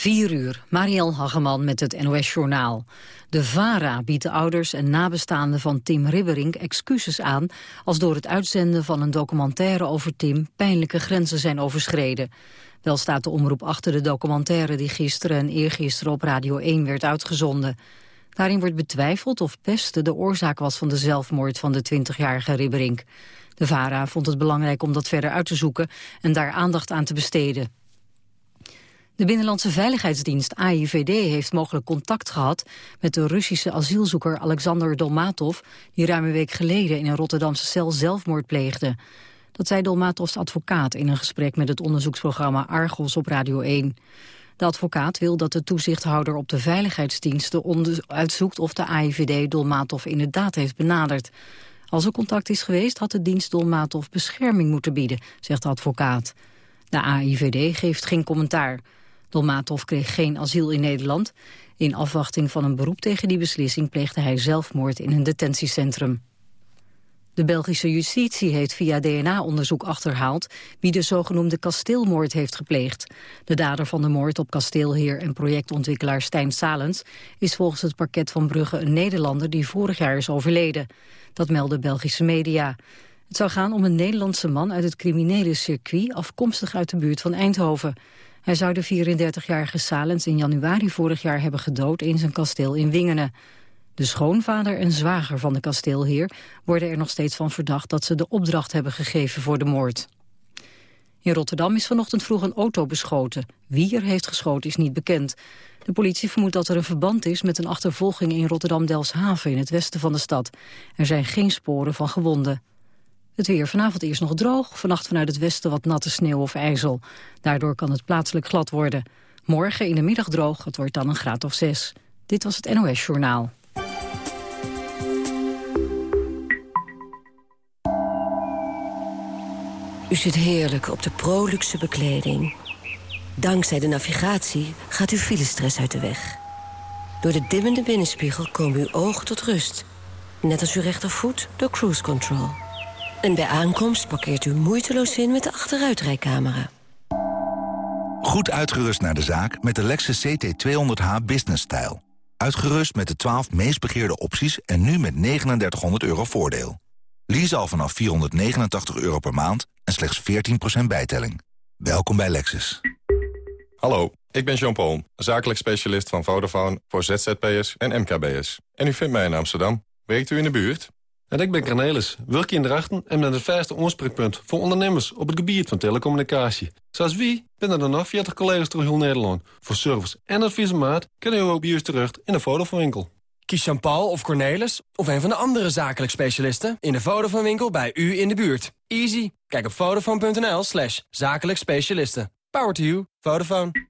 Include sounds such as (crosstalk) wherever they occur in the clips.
4 uur, Marielle Hageman met het NOS-journaal. De VARA biedt de ouders en nabestaanden van Tim Ribberink excuses aan... als door het uitzenden van een documentaire over Tim pijnlijke grenzen zijn overschreden. Wel staat de omroep achter de documentaire die gisteren en eergisteren op Radio 1 werd uitgezonden. Daarin wordt betwijfeld of pesten de oorzaak was van de zelfmoord van de 20-jarige Ribberink. De VARA vond het belangrijk om dat verder uit te zoeken en daar aandacht aan te besteden. De Binnenlandse Veiligheidsdienst AIVD heeft mogelijk contact gehad met de Russische asielzoeker Alexander Dolmatov, die ruim een week geleden in een Rotterdamse cel zelfmoord pleegde. Dat zei Dolmatovs advocaat in een gesprek met het onderzoeksprogramma Argos op Radio 1. De advocaat wil dat de toezichthouder op de veiligheidsdiensten uitzoekt of de AIVD Dolmatov inderdaad heeft benaderd. Als er contact is geweest had de dienst Dolmatov bescherming moeten bieden, zegt de advocaat. De AIVD geeft geen commentaar. Dolmatov kreeg geen asiel in Nederland. In afwachting van een beroep tegen die beslissing pleegde hij zelfmoord in een detentiecentrum. De Belgische justitie heeft via DNA-onderzoek achterhaald wie de zogenoemde kasteelmoord heeft gepleegd. De dader van de moord op kasteelheer en projectontwikkelaar Stijn Salens is volgens het parket van Brugge een Nederlander die vorig jaar is overleden. Dat melden Belgische media. Het zou gaan om een Nederlandse man uit het criminele circuit afkomstig uit de buurt van Eindhoven. Hij zou de 34-jarige Salens in januari vorig jaar hebben gedood in zijn kasteel in Wingenen. De schoonvader en zwager van de kasteelheer worden er nog steeds van verdacht dat ze de opdracht hebben gegeven voor de moord. In Rotterdam is vanochtend vroeg een auto beschoten. Wie er heeft geschoten is niet bekend. De politie vermoedt dat er een verband is met een achtervolging in Rotterdam-Delshaven in het westen van de stad. Er zijn geen sporen van gewonden. Het weer vanavond eerst nog droog, vannacht vanuit het westen wat natte sneeuw of ijzel. Daardoor kan het plaatselijk glad worden. Morgen in de middag droog, het wordt dan een graad of zes. Dit was het NOS Journaal. U zit heerlijk op de proluxe bekleding. Dankzij de navigatie gaat uw filestress uit de weg. Door de dimmende binnenspiegel komen uw ogen tot rust. Net als uw rechtervoet door cruise control. En bij aankomst parkeert u moeiteloos in met de achteruitrijcamera. Goed uitgerust naar de zaak met de Lexus CT200h Business Style. Uitgerust met de 12 meest begeerde opties en nu met 3900 euro voordeel. Lease al vanaf 489 euro per maand en slechts 14% bijtelling. Welkom bij Lexus. Hallo, ik ben Jean-Paul, zakelijk specialist van Vodafone voor ZZP'ers en MKB'ers. En u vindt mij in Amsterdam. Werkt u in de buurt? En ik ben Cornelis, werk in Drachten en ben het vijfde oorspreekpunt voor ondernemers op het gebied van telecommunicatie. Zoals wie binnen er nog 40 collega's door heel Nederland. Voor service en advies maat kunnen u ook bij terecht in de Vodafone winkel. Kies Jean-Paul of Cornelis of een van de andere zakelijk specialisten in de Vodafone winkel bij u in de buurt. Easy. Kijk op vodafone.nl slash zakelijk specialisten. Power to you. Vodafone.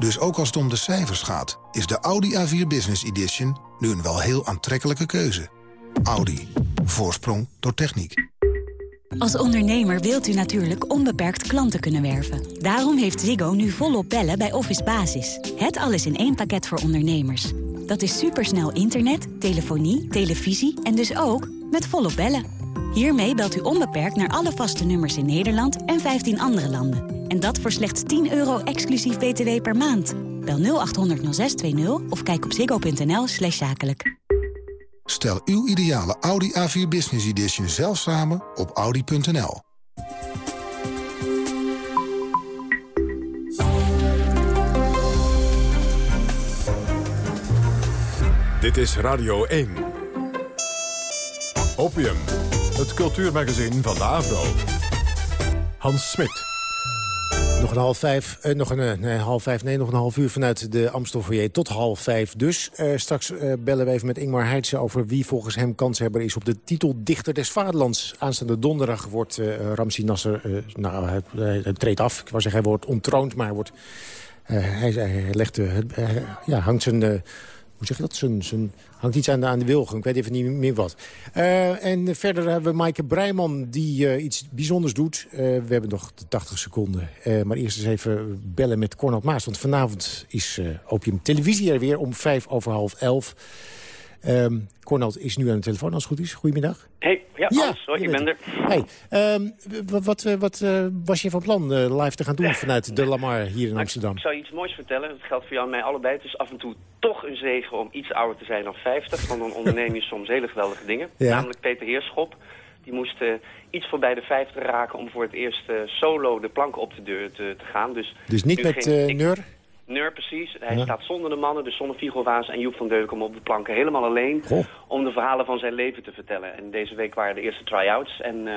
Dus ook als het om de cijfers gaat, is de Audi A4 Business Edition nu een wel heel aantrekkelijke keuze. Audi. Voorsprong door techniek. Als ondernemer wilt u natuurlijk onbeperkt klanten kunnen werven. Daarom heeft Ziggo nu volop bellen bij Office Basis. Het alles in één pakket voor ondernemers. Dat is supersnel internet, telefonie, televisie en dus ook met volop bellen. Hiermee belt u onbeperkt naar alle vaste nummers in Nederland en 15 andere landen. En dat voor slechts 10 euro exclusief btw per maand. Bel 0800 0620 of kijk op ziggo.nl slash zakelijk. Stel uw ideale Audi A4 Business Edition zelf samen op audi.nl. Dit is Radio 1. Opium, het cultuurmagazin van de Avro. Hans Smit. Nog een half vijf, eh, nog een, eh, half vijf, nee, nog een half uur vanuit de Amstelfoyer tot half vijf. Dus eh, straks eh, bellen we even met Ingmar Heidse over wie volgens hem kanshebber is op de titel Dichter des Vaderlands. Aanstaande donderdag wordt uh, Ramsi Nasser, uh, nou, hij, hij, treedt af. Ik wou zeggen, hij wordt ontroond, maar hij, wordt, hij, hij legt, ja, hangt zijn hoe zeg je dat? Zijn, hangt iets aan de, aan de wilgen. Ik weet even niet meer wat. Uh, en verder hebben we Maaike Breiman die uh, iets bijzonders doet. Uh, we hebben nog 80 seconden. maar eerst eens even bellen met Cornel Maas. Want vanavond is Opium Televisie er weer om vijf over half elf. Um, Cornald is nu aan de telefoon, als het goed is. Goedemiddag. Hey, ja, ja hoor, ik ben er. Hey, um, wat, wat, wat uh, was je van plan uh, live te gaan doen vanuit de Lamar hier in nou, Amsterdam? Ik zou je iets moois vertellen. Dat geldt voor jou en mij allebei. Het is af en toe toch een zegen om iets ouder te zijn dan 50. Want dan onderneem je (laughs) soms hele geweldige dingen. Ja. Namelijk Peter Heerschop. Die moest uh, iets voorbij de 50 raken om voor het eerst solo de plank op te, deur te, te gaan. Dus, dus niet met Neur? Neur precies. Hij staat zonder de mannen, dus zonder Figo Waas en Joep van Deukum op de planken. Helemaal alleen om de verhalen van zijn leven te vertellen. En deze week waren de eerste try-outs. En uh,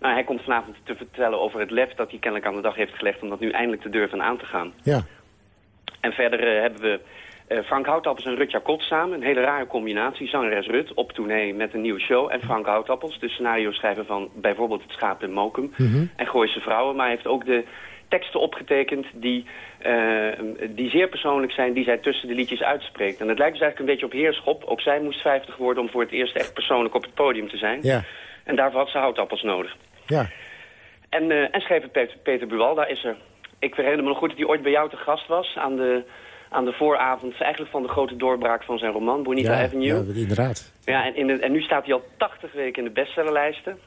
nou, hij komt vanavond te vertellen over het lef dat hij kennelijk aan de dag heeft gelegd... om dat nu eindelijk te durven aan te gaan. Ja. En verder uh, hebben we uh, Frank Houtappels en Rutja Kot samen. Een hele rare combinatie. Zangeres Rut op tournee met een nieuwe show. En Frank Houtappels, de scenario schrijver van bijvoorbeeld Het Schaap in Mokum. Mm En Gooise Vrouwen. Maar hij heeft ook de teksten opgetekend die, uh, die zeer persoonlijk zijn, die zij tussen de liedjes uitspreekt. En het lijkt dus eigenlijk een beetje op heerschop. Ook zij moest 50 worden om voor het eerst echt persoonlijk op het podium te zijn. Ja. En daarvoor had ze houtappels nodig. Ja. En, uh, en schreef Peter, Peter Buwal, daar is er... Ik herinner me nog goed dat hij ooit bij jou te gast was aan de, aan de vooravond eigenlijk van de grote doorbraak van zijn roman, Bonita ja, Avenue. Ja, inderdaad. Ja, en, in de, en nu staat hij al 80 weken in de bestsellerlijsten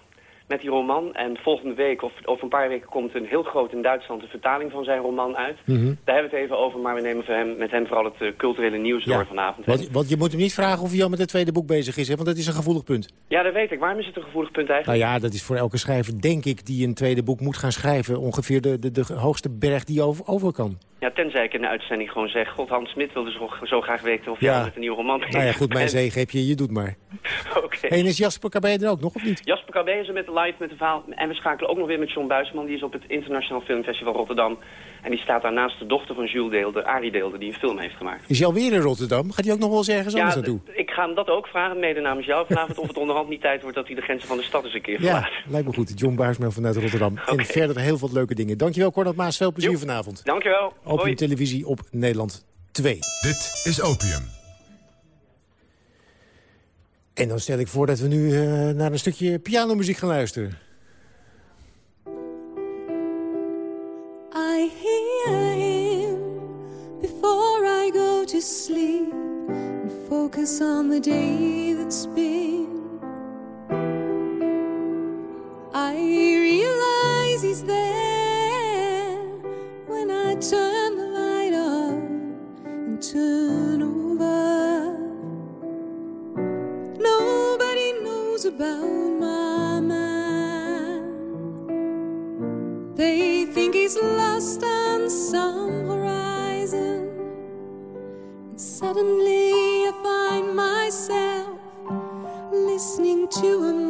met die roman. En volgende week, of over een paar weken, komt een heel groot in Duitsland de vertaling van zijn roman uit. Mhm. Daar hebben we het even over, maar we nemen voor hem, met hem vooral het uh, culturele nieuws door vanavond. Want, want, je moet hem niet vragen of hij al met het tweede boek bezig is, hè? want dat is een gevoelig punt. Ja, dat weet ik. Waarom is het een gevoelig punt eigenlijk? Nou ja, dat is voor elke schrijver, denk ik, die een tweede boek moet gaan schrijven... ongeveer de, de, de hoogste berg die over, over kan. Ja, tenzij ik in de uitzending gewoon zeg... God, Hans Smit wilde zo, zo graag weten of jij met een nieuwe roman Nou ja, goed, mijn zegen heb je, je doet maar. (laughs) Oké. En is Jasper KB er ook nog, of niet? Jasper KB is er met live met een verhaal. En we schakelen ook nog weer met John Buisman. Die is op het Internationaal Filmfestival Rotterdam. En die staat daarnaast de dochter van Jules Deelde, Arie Deelde, die een film heeft gemaakt. Is hij alweer in Rotterdam? Gaat hij ook nog wel eens ergens ja, anders naartoe? ik ga hem dat ook vragen, mede namens jou vanavond... of het onderhand niet tijd wordt dat hij de grenzen van de stad eens een keer verlaat. Ja, lijkt me goed. John Buisman vanuit Rotterdam. Okay. En verder heel veel leuke dingen. Dankjewel, Cornel Maas. Veel plezier vanavond. Dankjewel. Opium Televisie op Nederland 2. Dit is Opium. En dan stel ik voor dat we nu uh, naar een stukje pianomuziek gaan luisteren. I hear him before I go to sleep and focus on the day that's been. I realize he's there when I turn turn over. Nobody knows about my man. They think he's lost on some horizon. And suddenly I find myself listening to a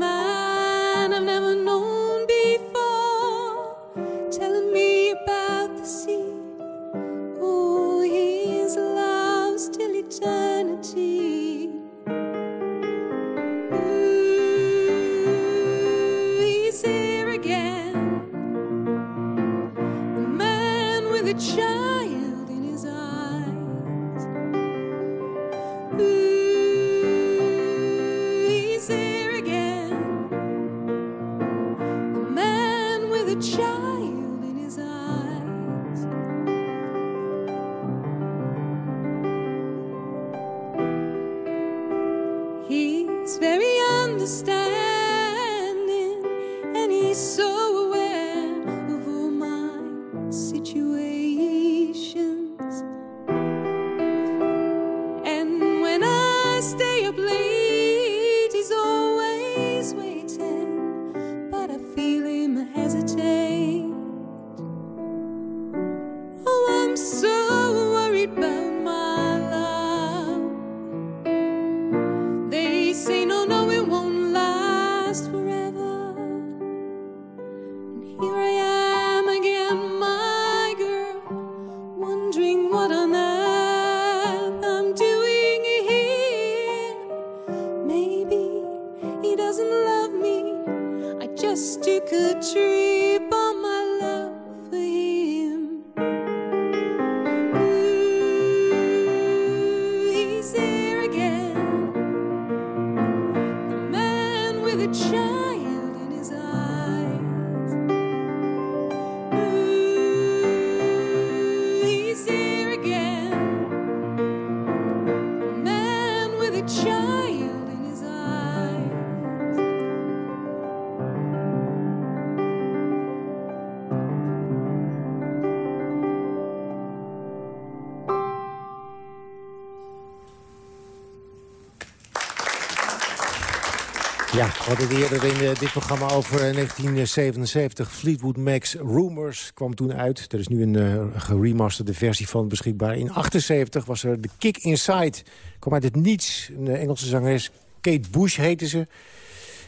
we hadden eerder in eh, dit programma over eh, 1977. Fleetwood Mac's Rumors kwam toen uit. Er is nu een eh, geremasterde versie van beschikbaar. In 78 was er The Kick Inside. Kwam uit het niets. Een eh, Engelse zangeres. Kate Bush heette ze.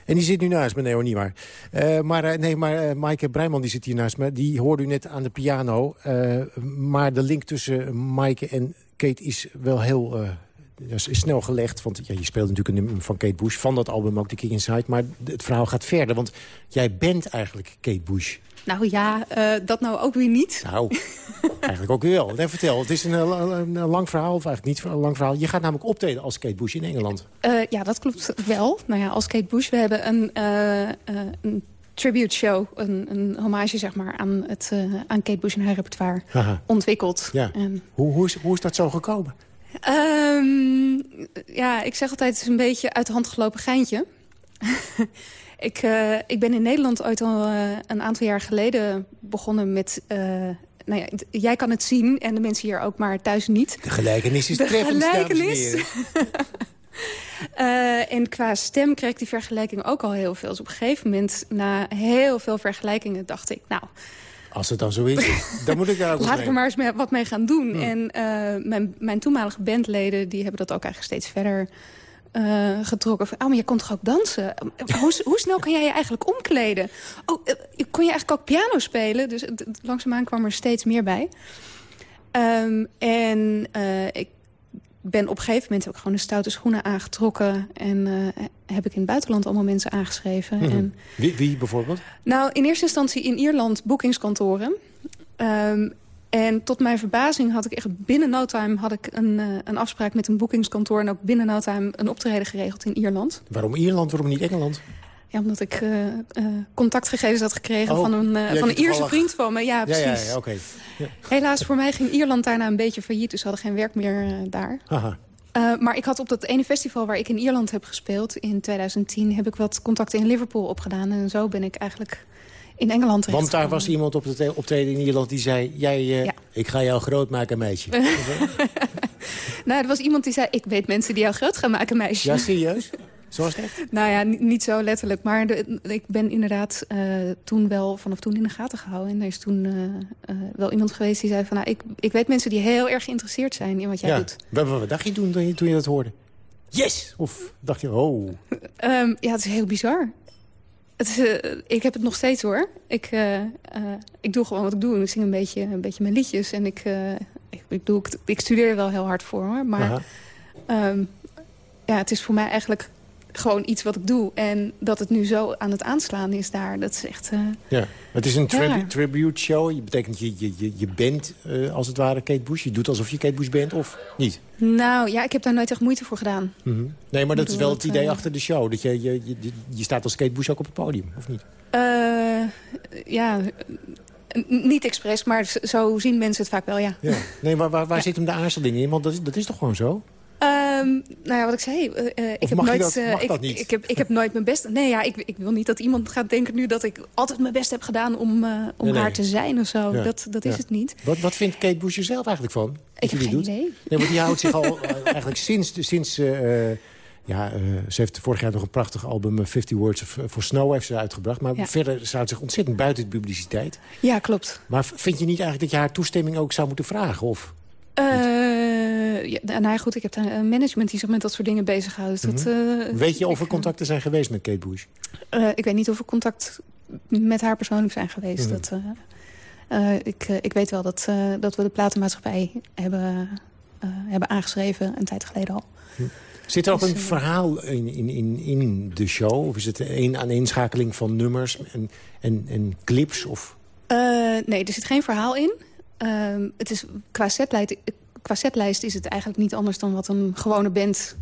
En die zit nu naast me, nee hoor, niet waar. Eh, maar eh, nee, maar eh, Maaike die zit hier naast me. Die hoorde u net aan de piano. Eh, maar de link tussen Maaike en Kate is wel heel... dat is snel gelegd, want ja, je speelt natuurlijk een nummer van Kate Bush... van dat album ook, The Kick Inside. Maar het verhaal gaat verder, want jij bent eigenlijk Kate Bush. Nou ja, eh, dat nou ook weer niet. Nou, eigenlijk ook weer wel. Nee, vertel, het is een, eh, een, een lang verhaal, of eigenlijk niet een lang verhaal. Je gaat namelijk optreden als Kate Bush in Engeland. Eh, ja, dat klopt wel. Nou ja, als Kate Bush, we hebben een, een tribute show, een, een hommage zeg maar, aan, het, aan Kate Bush en haar repertoire ontwikkeld. Ja. En, Hoe, hoe, is, hoe is dat zo gekomen? Ehm, ja, ik zeg altijd, het is een beetje uit de hand gelopen geintje. (laughs) ik, eh, ik ben in Nederland ooit al eh, een aantal jaar geleden begonnen met... eh, nou ja, jij kan het zien en de mensen hier ook, maar thuis niet. De gelijkenis is De treffend, gelijkenis. (laughs) Eh, en qua stem kreeg ik die vergelijking ook al heel veel. Dus op een gegeven moment, na heel veel vergelijkingen, dacht ik... nou, Als het dan zo is, dan moet ik daar ook laat ik er maar eens mee- wat mee gaan doen. En eh, mijn, mijn toenmalige bandleden die hebben dat ook eigenlijk steeds verder eh, getrokken. Van, oh, maar je kon toch ook dansen? hoe, hoe snel kan jij je eigenlijk omkleden? Oh, eh, kon je eigenlijk ook piano spelen? Dus langzaamaan kwam er steeds meer bij. Ehm, en eh, ik ben op een gegeven moment ook gewoon de stoute schoenen aangetrokken. En eh, heb ik in het buitenland allemaal mensen aangeschreven. Mhm. En wie, wie bijvoorbeeld? nou, in eerste instantie in Ierland boekingskantoren. Ehm, en tot mijn verbazing had ik echt binnen no time had ik een, eh, een afspraak met een boekingskantoor... en ook binnen no time een optreden geregeld in Ierland. Waarom Ierland, waarom niet Engeland? Ja, omdat ik eh, eh, contactgegevens had gekregen Oh, van een, hebt van een Ierse vriend van me. Ja, precies. ja, ja. Helaas voor mij ging Ierland daarna een beetje failliet, dus ze hadden geen werk meer daar. Maar ik had op dat ene festival waar ik in Ierland heb gespeeld... in 2010 heb ik wat contacten in Liverpool opgedaan. En zo ben ik eigenlijk in Engeland terecht Want daar was iemand op het optreden in Ierland die zei... Jij, Ja. ik ga jou groot maken, meisje. (laughs) Nou, er was iemand die zei... ik weet mensen die jou groot gaan maken, meisje. ja, serieus? Dat? Nou ja, niet, niet zo letterlijk. Maar de- ik ben inderdaad eh, toen wel vanaf toen in de gaten gehouden. En er is toen eh, eh, wel iemand geweest die zei van... Nou, ik, ik weet mensen die heel erg geïnteresseerd zijn in wat jij ja. doet. Wat, wat dacht je toen, toen je, toen je dat hoorde? Yes! Of dacht je, oh... (laughs) Ehm, ja, het is heel bizar. Het is, ik heb het nog steeds hoor. Ik, eh, eh, ik doe gewoon wat ik doe. En ik zing een beetje, een beetje mijn liedjes. En ik, eh, ik, ik, doe, ik, ik studeer er wel heel hard voor hoor. Maar ehm, ja, het is voor mij eigenlijk gewoon iets wat ik doe. En dat het nu zo aan het aanslaan is daar, dat is echt... eh, Ja, het is een tribu- tribute show. Je betekent, je, je, je, je bent eh, als het ware Kate Bush. Je doet alsof je Kate Bush bent, of niet? nou ja, ik heb daar nooit echt moeite voor gedaan. Mhm. Nee, maar dat is wel het idee eh, achter de show. Dat je, je, je, je staat als Kate Bush ook op het podium, of niet? Ja, niet expres, maar zo zien mensen het vaak wel, ja. Ja. Nee, maar waar, waar zit hem de aarzelding in? Want dat is, dat is toch gewoon zo? Ehm, nou ja, wat ik zei, eh, eh, ik heb nooit, dat- eh, ik, heb, ik heb nooit mijn best. Nee, ja, ik, ik wil niet dat iemand gaat denken nu dat ik altijd mijn best heb gedaan om, om Nee, nee. haar te zijn of zo. Ja. Dat, dat is het niet. Wat, wat vindt Kate Bush er zelf eigenlijk van? Ik heb geen doet? idee. Nee, want die houdt zich al eigenlijk sinds... sinds ja, ze heeft vorig jaar nog een prachtig album... eh, 50 Words of, for Snow heeft ze uitgebracht. Maar Ja. verder het zich ontzettend buiten de publiciteit. Ja, klopt. Maar vind je niet eigenlijk dat je haar toestemming ook zou moeten vragen? Of Eh, ja, nou ja, goed, ik heb daar een management die zich met dat soort dingen bezighoudt. Dat, eh, Mhm. weet je of er contacten zijn geweest met Kate Bush? eh, ik weet niet of er contact met haar persoonlijk zijn geweest. Mhm. dat, eh, eh, ik, eh, ik weet wel dat, eh, dat we de platenmaatschappij hebben, eh, hebben aangeschreven een tijd geleden al. Zit er ook Dus, een eh, verhaal in, in, in, in de show? Of is het een aaneenschakeling van nummers en, en, en clips? Of... Eh, nee, er zit geen verhaal in. Ehm, het is, qua, setlijst, qua setlijst is het eigenlijk niet anders dan wat een gewone band...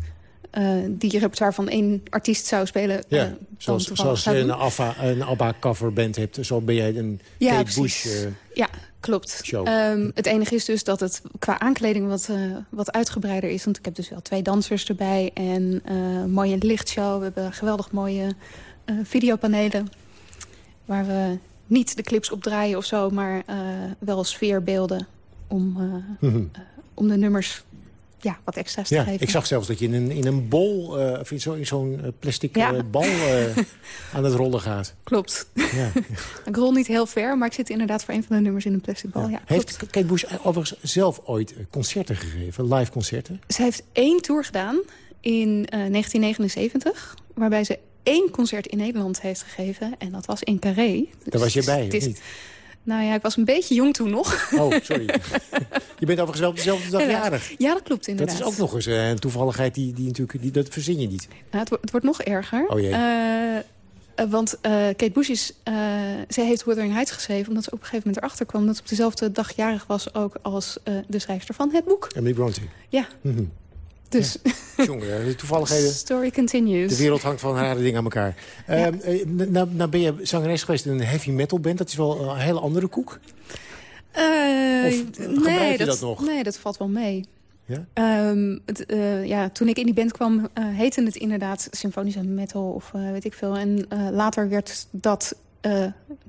eh, die je repertoire van één artiest zou spelen. eh, Ja, dan zoals, zoals je een, Abba, een ABBA coverband hebt. Zo ben jij een Ja, Kate precies. Bush... eh, Ja, Klopt. Ehm, het enige is dus dat het qua aankleding wat, eh, wat uitgebreider is. Want ik heb dus wel twee dansers erbij en eh, een mooie lichtshow. We hebben geweldig mooie eh, videopanelen. Waar we niet de clips op draaien of zo, maar eh, wel sfeerbeelden. Om, eh, Mhm. om de nummers ja, wat extra's te Ja, geven. ik zag zelfs dat je in een, in een bol, eh, of in zo- in zo'n eh, plastic Ja. eh, bal eh, (laughs) aan het rollen gaat. Klopt. Ja. (laughs) ik rol niet heel ver, maar ik zit inderdaad voor een van de nummers in een plastic bal. Ja. Heeft Kate Bush overigens zelf ooit eh, concerten gegeven, live concerten? Ze heeft één tour gedaan in eh, 1979... waarbij ze één concert in Nederland heeft gegeven. En dat was in Carré. Daar was je bij, of is- niet? Nou ja, ik was een beetje jong toen nog. Oh, (laughs) sorry. je bent overigens wel op dezelfde dag jarig. Ja, dat klopt Dat inderdaad. is ook nog eens eh, een toevalligheid die, die natuurlijk, die, dat verzin je niet. Nou, het, wordt, het wordt nog erger. Oh jee. Eh, eh, want eh, Kate Bush is, eh, zij heeft Wuthering Heights geschreven... omdat ze op een gegeven moment erachter kwam... dat ze op dezelfde dag jarig was ook als de schrijfster van het boek. Emily Bronte. Ja, Mhm. Dus Jongen, de toevalligheden. story continues. De wereld hangt van rare dingen aan elkaar. (laughs) Ehm, eh, nou, nou ben je zangeres geweest in een heavy metal band. Dat is wel een hele andere koek. Eh, Of gebruik nee, je dat nog? Nee, dat valt wel mee. Ja? Ehm, het, eh, ja, toen ik in die band kwam, eh, heette het inderdaad symfonische metal of weet ik veel. En later werd dat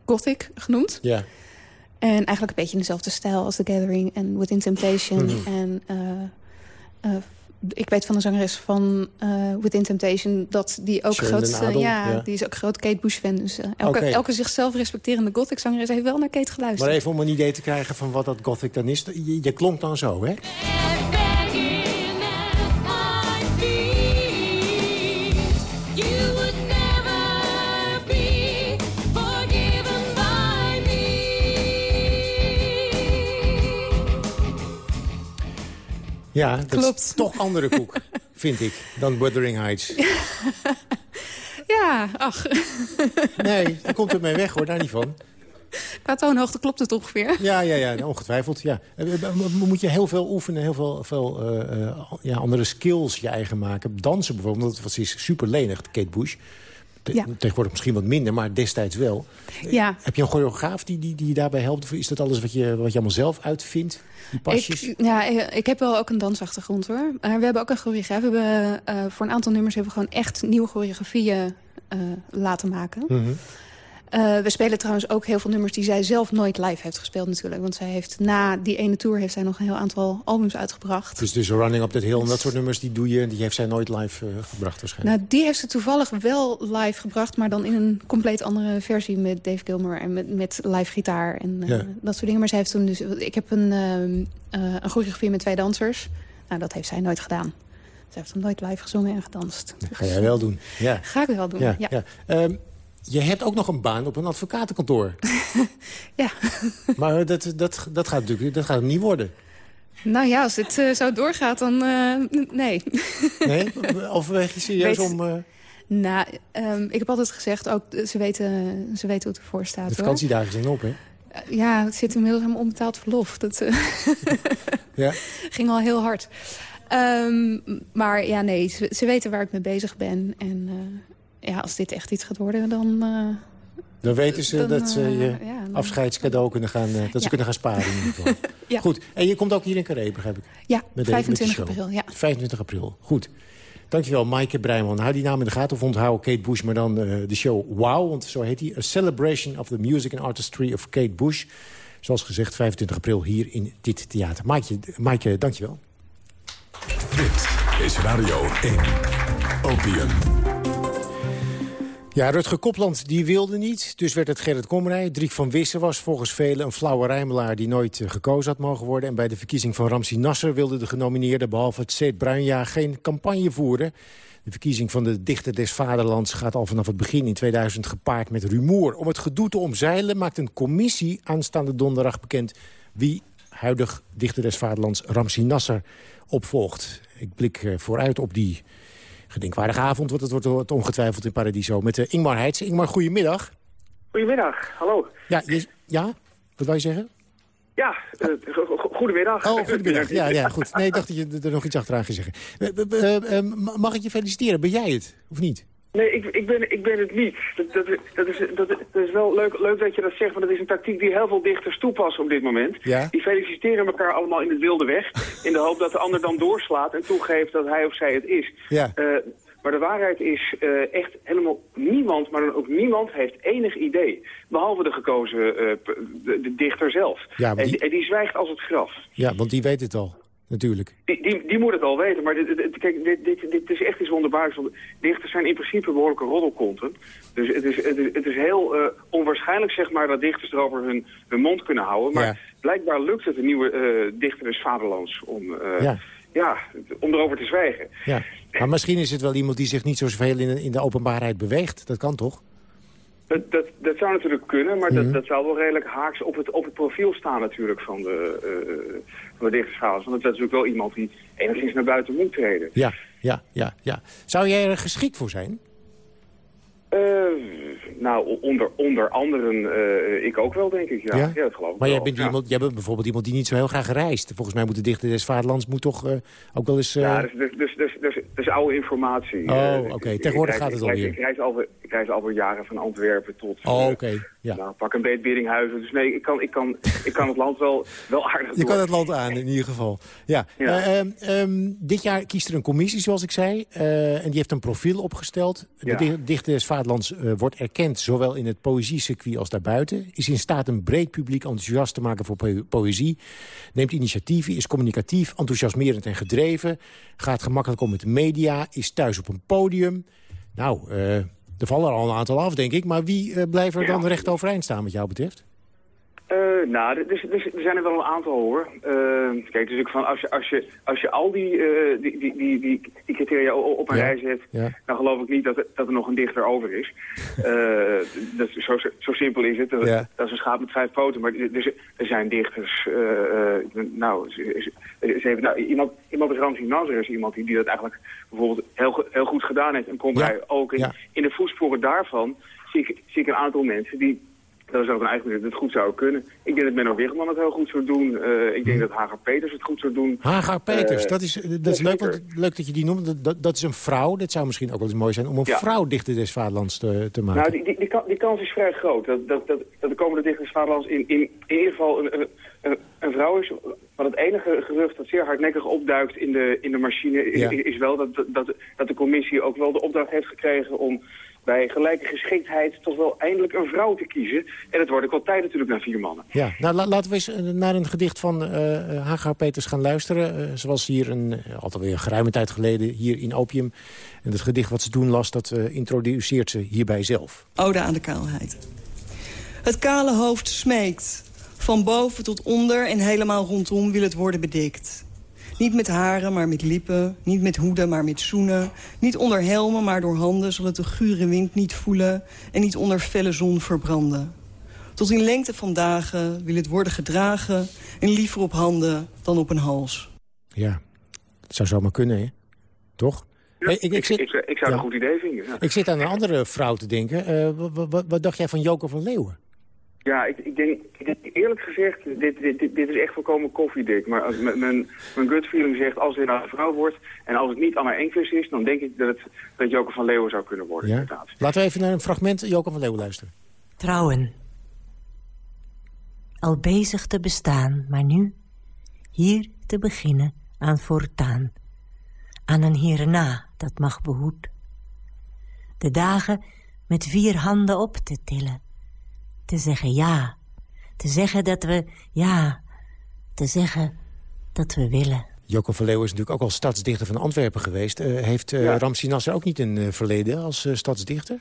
gothic genoemd. Ja. En eigenlijk een beetje in dezelfde stijl als The Gathering en Within Temptation. Mhm. En ik weet van een zangeres van eh Within Temptation... dat die ook Sharon groot, Adel, ja, ja. die is ook groot Kate Bush fan. Dus eh, elke, elke zichzelf respecterende gothic zangeres heeft wel naar Kate geluisterd. Maar even om een idee te krijgen van wat dat gothic dan is. Je, je klonk dan zo, hè? Ja, dat Klopt. is toch andere koek, (laughs) vind ik, dan Wuthering Heights. (laughs) Ja, ach. (laughs) Nee, daar komt het mee weg, hoor, daar niet van. Qua toonhoogte klopt het ongeveer. Ja, ja, ja, ongetwijfeld. Ja. Eh, eh, Moet je heel veel oefenen, heel veel, veel eh, eh, ja, andere skills je eigen maken. Dansen bijvoorbeeld, dat was is super lenig, Kate Bush. Te- Ja. Tegenwoordig misschien wat minder, maar destijds wel. Ja. Heb je een choreograaf die, die, die je daarbij helpt? Of is dat alles wat je, wat je allemaal zelf uitvindt? Die pasjes? Ik, ja, ik heb wel ook een dansachtergrond hoor. Maar we hebben ook een choreograaf. We hebben, eh, voor een aantal nummers hebben we gewoon echt nieuwe choreografieën eh, laten maken. Mhm. Eh, we spelen trouwens ook heel veel nummers die zij zelf nooit live heeft gespeeld natuurlijk. Want zij heeft na die ene tour heeft zij nog een heel aantal albums uitgebracht. Dus, dus Running Up That Hill en dat soort nummers, die doe je... en die heeft zij nooit live eh, gebracht waarschijnlijk. Nou, die heeft ze toevallig wel live gebracht... maar dan in een compleet andere versie met Dave Gilmour... en met, met live gitaar en eh, Ja. dat soort dingen. Maar zij heeft toen dus... Ik heb een, ehm, eh, een choreografie met twee dansers. Nou, dat heeft zij nooit gedaan. Ze heeft hem nooit live gezongen en gedanst. Ga jij wel doen. Ja. Ga ik wel doen, Ja, ja. ja. Ehm, je hebt ook nog een baan op een advocatenkantoor. (laughs) Ja. (laughs) Maar dat, dat, dat, gaat natuurlijk dat gaat niet worden. Nou ja, als dit eh, zo doorgaat, dan eh, nee. (laughs) Nee? Overweeg je serieus Weet- om... eh, nou, ehm, ik heb altijd gezegd, ook, ze, weten, ze weten hoe het ervoor staat. de hoor. vakantiedagen zijn op, hè? Ja, het zit inmiddels helemaal onbetaald verlof. Dat Ja. ging al heel hard. Ehm, maar ja, nee, ze, ze weten waar ik mee bezig ben. En ja, als dit echt iets gaat worden, dan... eh, Dan weten ze Dan, dat ze eh, je ja, dan- afscheidscadeau kunnen gaan... eh, dat ze Ja. kunnen gaan sparen in ieder geval. (laughs) Ja. Goed. En je komt ook hier in Carré, begrijp ik? ja, Met de- 25 met de show. april, ja. 25 april. Goed. Dankjewel, Maaike Breiman. Hou die naam in de gaten of onthoud Kate Bush, maar dan eh, de show Wow, want zo heet die. A Celebration of the Music and Artistry of Kate Bush. Zoals gezegd, 25 april hier in dit theater. Maaike, Maaike dankjewel. Dit is Radio 1. Opium. Ja, Rutger Kopland die wilde niet, dus werd het Gerrit Komrij. Driek van Wissen was volgens velen een flauwe rijmelaar... die nooit eh, gekozen had mogen worden. En bij de verkiezing van Ramsi Nasser wilde de genomineerde... behalve het Seet Bruinjaar geen campagne voeren. De verkiezing van de dichter des vaderlands gaat al vanaf het begin in 2000 gepaard met rumoer. Om het gedoe te omzeilen maakt een commissie aanstaande donderdag bekend... wie huidig dichter des vaderlands Ramsi Nasser opvolgt. Ik blik eh, vooruit op die gedenkwaardige avond, want het wordt ongetwijfeld in Paradiso... met uh, Ingmar Heitse. Ingmar, goedemiddag. Goedemiddag, hallo. Ja, je, ja? wat wou je zeggen? Ja, uh, goedemiddag. Oh, goedemiddag. Ja, ja, goed. Nee, ik dacht dat je er nog iets achteraan ging zeggen. Uh, mag ik je feliciteren? Ben jij het, of niet? Nee, ik, ik, ben, ik ben het niet. Dat, dat, dat, is, dat, dat is wel leuk, leuk dat je dat zegt, want dat is een tactiek die heel veel dichters toepassen op dit moment. Ja? Die feliciteren elkaar allemaal in het wilde weg, in de hoop dat de ander dan doorslaat en toegeeft dat hij of zij het is. Ja. Eh, maar de waarheid is eh, echt helemaal niemand, maar dan ook niemand heeft enig idee. Behalve de gekozen eh, de, de dichter zelf. Ja, en, en die zwijgt als het graf. Ja, want die weet het al, natuurlijk. Die, die, die moet het al weten, maar dit, dit- kijk, dit, dit, dit is echt iets wonderbaarlijks. Want dichters zijn in principe behoorlijke roddelkonten. Dus het is, het is, het is heel eh, onwaarschijnlijk, zeg maar, dat dichters erover hun, hun mond kunnen houden. Maar Ja. blijkbaar lukt het een nieuwe eh, dichter des vaderlands om, eh, Ja. ja. om erover te zwijgen. Ja. Maar misschien is het wel iemand die zich niet zo veel in, in de openbaarheid beweegt. Dat kan toch? Dat, dat, dat zou natuurlijk kunnen, maar Mhm. dat, dat zou wel redelijk haaks op het, op het profiel staan natuurlijk van de, uh, van de. Want dat is natuurlijk wel iemand die enigszins naar buiten moet treden. Ja, ja, ja, ja. Zou jij er geschikt voor zijn? Uh, nou, onder, onder anderen uh, ik ook wel, denk ik. Ja, ja? ja dat geloof ik Maar wel. jij bent, ja. iemand, jij bent bijvoorbeeld iemand die niet zo heel graag reist. Volgens mij moet de dichter des vaderlands moet toch uh, ook wel eens... Ja, dus, dus, dus, dus, dus, dus oude informatie. Oh, oké. Okay. Tegenwoordig ik, gaat het alweer. Ik reis, alweer, ik reis alweer jaren van Antwerpen tot... Oh, oké. Okay. Ja. Nou, pak een beet Biddinghuizen. Dus nee, ik kan, ik kan, ik kan het land wel, wel aardig Je door. kan het land aan, in ieder geval. Ja. ja. Uh, um, dit jaar kiest er een commissie, zoals ik zei. Uh, en die heeft een profiel opgesteld. De dichter des vaderlands uh, wordt erkend, zowel in het poëziecircuit als daarbuiten. Is in staat een breed publiek enthousiast te maken voor po poëzie. Neemt initiatieven, is communicatief, enthousiasmerend en gedreven. Gaat gemakkelijk om met de media, is thuis op een podium. Nou, uh, er vallen er al een aantal af, denk ik. Maar wie uh, blijft er dan recht overeind staan, wat jou betreft? Uh, nou, er, er, er, zijn er wel een aantal hoor. Uh, kijk, dus ik van als je, als je, als je al die, uh, die, die, die, die, criteria op een ja. rij zet, ja. dan geloof ik niet dat er, dat er nog een dichter over is. dat, zo, zo simpel is het. Ja. Dat is een schaap met vijf poten. Maar er, er zijn dichters. eh, nou, ze, ze, heeft, nou, iemand, iemand is Ramsey Nasser, is iemand die, die dat eigenlijk bijvoorbeeld heel, heel goed gedaan heeft. En komt hij ook in, in de voetsporen daarvan. Zie ik, zie ik een aantal mensen die dat is ook een eigen het goed zou kunnen. Ik denk dat Menno Wigman het heel goed zou doen. Uh, ik denk dat Hagar Peters het goed zou doen. Hagar Peters, uh, dat is, dat is leuk, want, leuk dat je die noemt. Dat, dat is een vrouw. Dat zou misschien ook wel eens mooi zijn om een ja. vrouw dichter des vaderlands te, te maken. Nou, die, die, die, die, kans is vrij groot. Dat, dat, dat, dat de komende dichter des vaderlands in, in, in ieder geval een, een, een vrouw is. Want het enige gerucht dat zeer hardnekkig opduikt in de, in de machine... Ja. Is, is wel dat, dat, dat de commissie ook wel de opdracht heeft gekregen om bij gelijke geschiktheid toch wel eindelijk een vrouw te kiezen. En het wordt ook al tijd natuurlijk naar vier mannen. Ja, nou la laten we eens naar een gedicht van uh, Hagar Peters gaan luisteren. Uh, zoals hier een, altijd weer een geruime tijd geleden hier in Opium. En het gedicht wat ze toen las, dat uh, introduceert ze hierbij zelf. Ode aan de kaalheid. Het kale hoofd smeekt. Van boven tot onder en helemaal rondom wil het worden bedikt. Niet met haren, maar met lippen. Niet met hoeden, maar met zoenen. Niet onder helmen, maar door handen zal het de gure wind niet voelen... en niet onder felle zon verbranden. Tot in lengte van dagen wil het worden gedragen... en liever op handen dan op een hals. Ja, dat zou zomaar kunnen, hè? Toch? Ja, hey, ik, ik, zit, ik, ik, zou ja. een goed idee vinden. Ja. Ik zit aan een andere vrouw te denken. Uh, wat, wat, wat dacht jij van Joker van Leeuwen? Ja, ik, ik, denk, ik denk eerlijk gezegd, dit, dit, dit, dit is echt volkomen koffiedik. Maar als mijn, mijn gut feeling zegt, als hij nou een vrouw wordt... en als het niet Anna Enquist is, dan denk ik dat het dat Joker van Leeuwen zou kunnen worden. Ja? Inderdaad. Laten we even naar een fragment Joker van Leeuwen luisteren. Trouwen. Al bezig te bestaan, maar nu hier te beginnen aan voortaan. Aan een hierna dat mag behoed. De dagen met vier handen op te tillen te zeggen ja. Te zeggen dat we, ja, te zeggen dat we willen. Joko van Leeuwen is natuurlijk ook al stadsdichter van Antwerpen geweest. Uh, heeft uh, ja. Ramsi Nasser ook niet een uh, verleden als stadsdichter?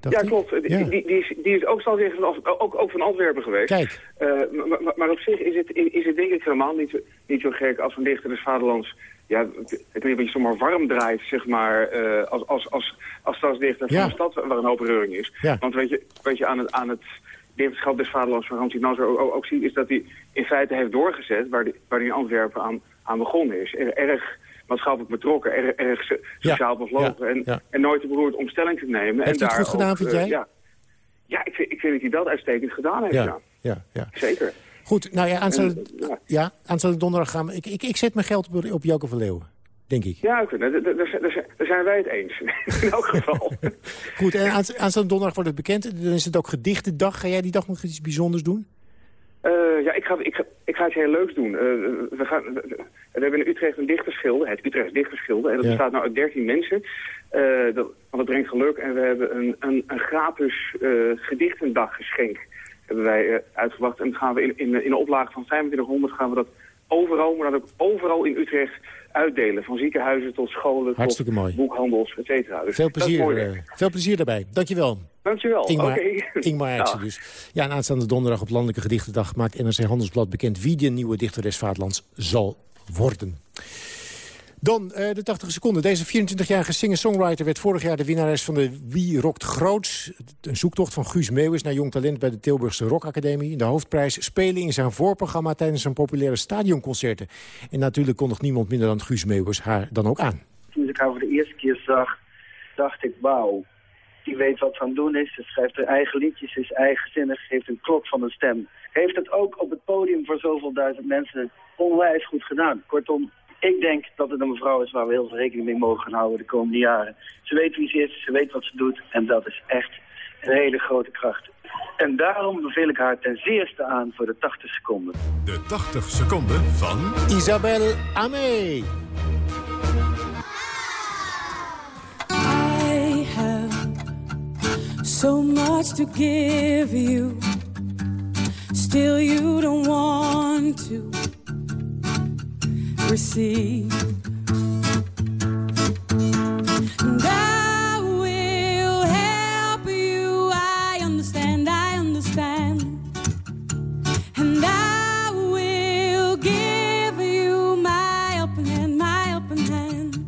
Dat ja, klopt. Ja. Die, die, die, is, die is ook stadsdichter van, ook, ook van Antwerpen geweest. Kijk. Maar, maar, maar, op zich is het, is het denk ik helemaal niet, niet zo gek als een dichter des vaderlands ja, het een beetje zomaar warm draait, zeg maar, uh, als, als, als, als stadsdichter van ja. een stad waar een hoop reuring is. Ja. Want weet je, weet je aan het, aan het dichterschap des vaderlands van Ramsi Nasser ook, ook, ook ziet, is dat hij in feite heeft doorgezet waar hij waar in Antwerpen aan, aan begonnen is. Er, erg maatschappelijk betrokken, erg, erg sociaal bevlogen en, ja. en nooit de beroerd om stelling te nemen. Heeft en hij het goed gedaan, vind jij? Uh, ja, ja ik, vind, ik vind dat hij dat uitstekend gedaan heeft. Ja, ja, ja. Zeker. Goed, nou ja, aanstaande, en, ja. ja, aanstaande donderdag gaan we... Ik, ik, ik zet mijn geld op, op Joke van Leeuwen. Denk ik. Ja, kunnen. Daar, zijn wij het eens. (laughs) In elk geval. (laughs) Goed, en aans- aanstaande donderdag wordt het bekend. Dan is het ook gedichtendag. Ga jij die dag nog iets bijzonders doen? Eh, ja, ik ga, ik, ga, ik ga iets heel leuks doen. Eh, we, gaan, we, we hebben in Utrecht een dichterschilde, het Utrecht dichterschilde. En dat Ja. bestaat nou uit 13 mensen. Eh, dat, want het brengt geluk. En we hebben een, een, een gratis gedichtendaggeschenk hebben wij uitgebracht. En gaan we in, in, in een oplage van 2500 gaan we dat overal, maar dan ook overal in Utrecht uitdelen. Van ziekenhuizen tot scholen, Hartstikke tot mooi. boekhandels, et cetera. Dus Veel plezier, eh, veel plezier daarbij. Dankjewel. Dankjewel. Ingmar, Oké. Ingmar Eijksen (laughs) dus. Ja, en aanstaande donderdag op Landelijke Gedichtendag... maakt NRC Handelsblad bekend wie de nieuwe dichter des Vaderlands zal worden. Dan eh, de 80 seconden. Deze 24-jarige singer-songwriter werd vorig jaar de winnares van de Wie Rokt Groots. Een zoektocht van Guus Meeuwis naar jong talent bij de Tilburgse Rock Academie. De hoofdprijs spelen in zijn voorprogramma tijdens zijn populaire stadionconcerten. En natuurlijk kondigt niemand minder dan Guus Meeuwis haar dan ook aan. Toen ik haar voor de eerste keer zag, dacht ik, wauw. Die weet wat ze aan doen is. Ze schrijft haar eigen liedjes, is eigenzinnig, heeft een klok van een stem. Heeft het ook op het podium voor zoveel duizend mensen onwijs goed gedaan. Kortom, ik denk dat het een mevrouw is waar we heel veel rekening mee mogen gaan houden de komende jaren. Ze weet wie ze is, ze weet wat ze doet en dat is echt een hele grote kracht. En daarom beveel ik haar ten zeerste aan voor de 80 seconden. De 80 seconden van... Isabel Amé. I have so much to give you. Still, you don't want to receive. And I will help you. I understand, I understand. And I will give you my helping hand, my helping hand.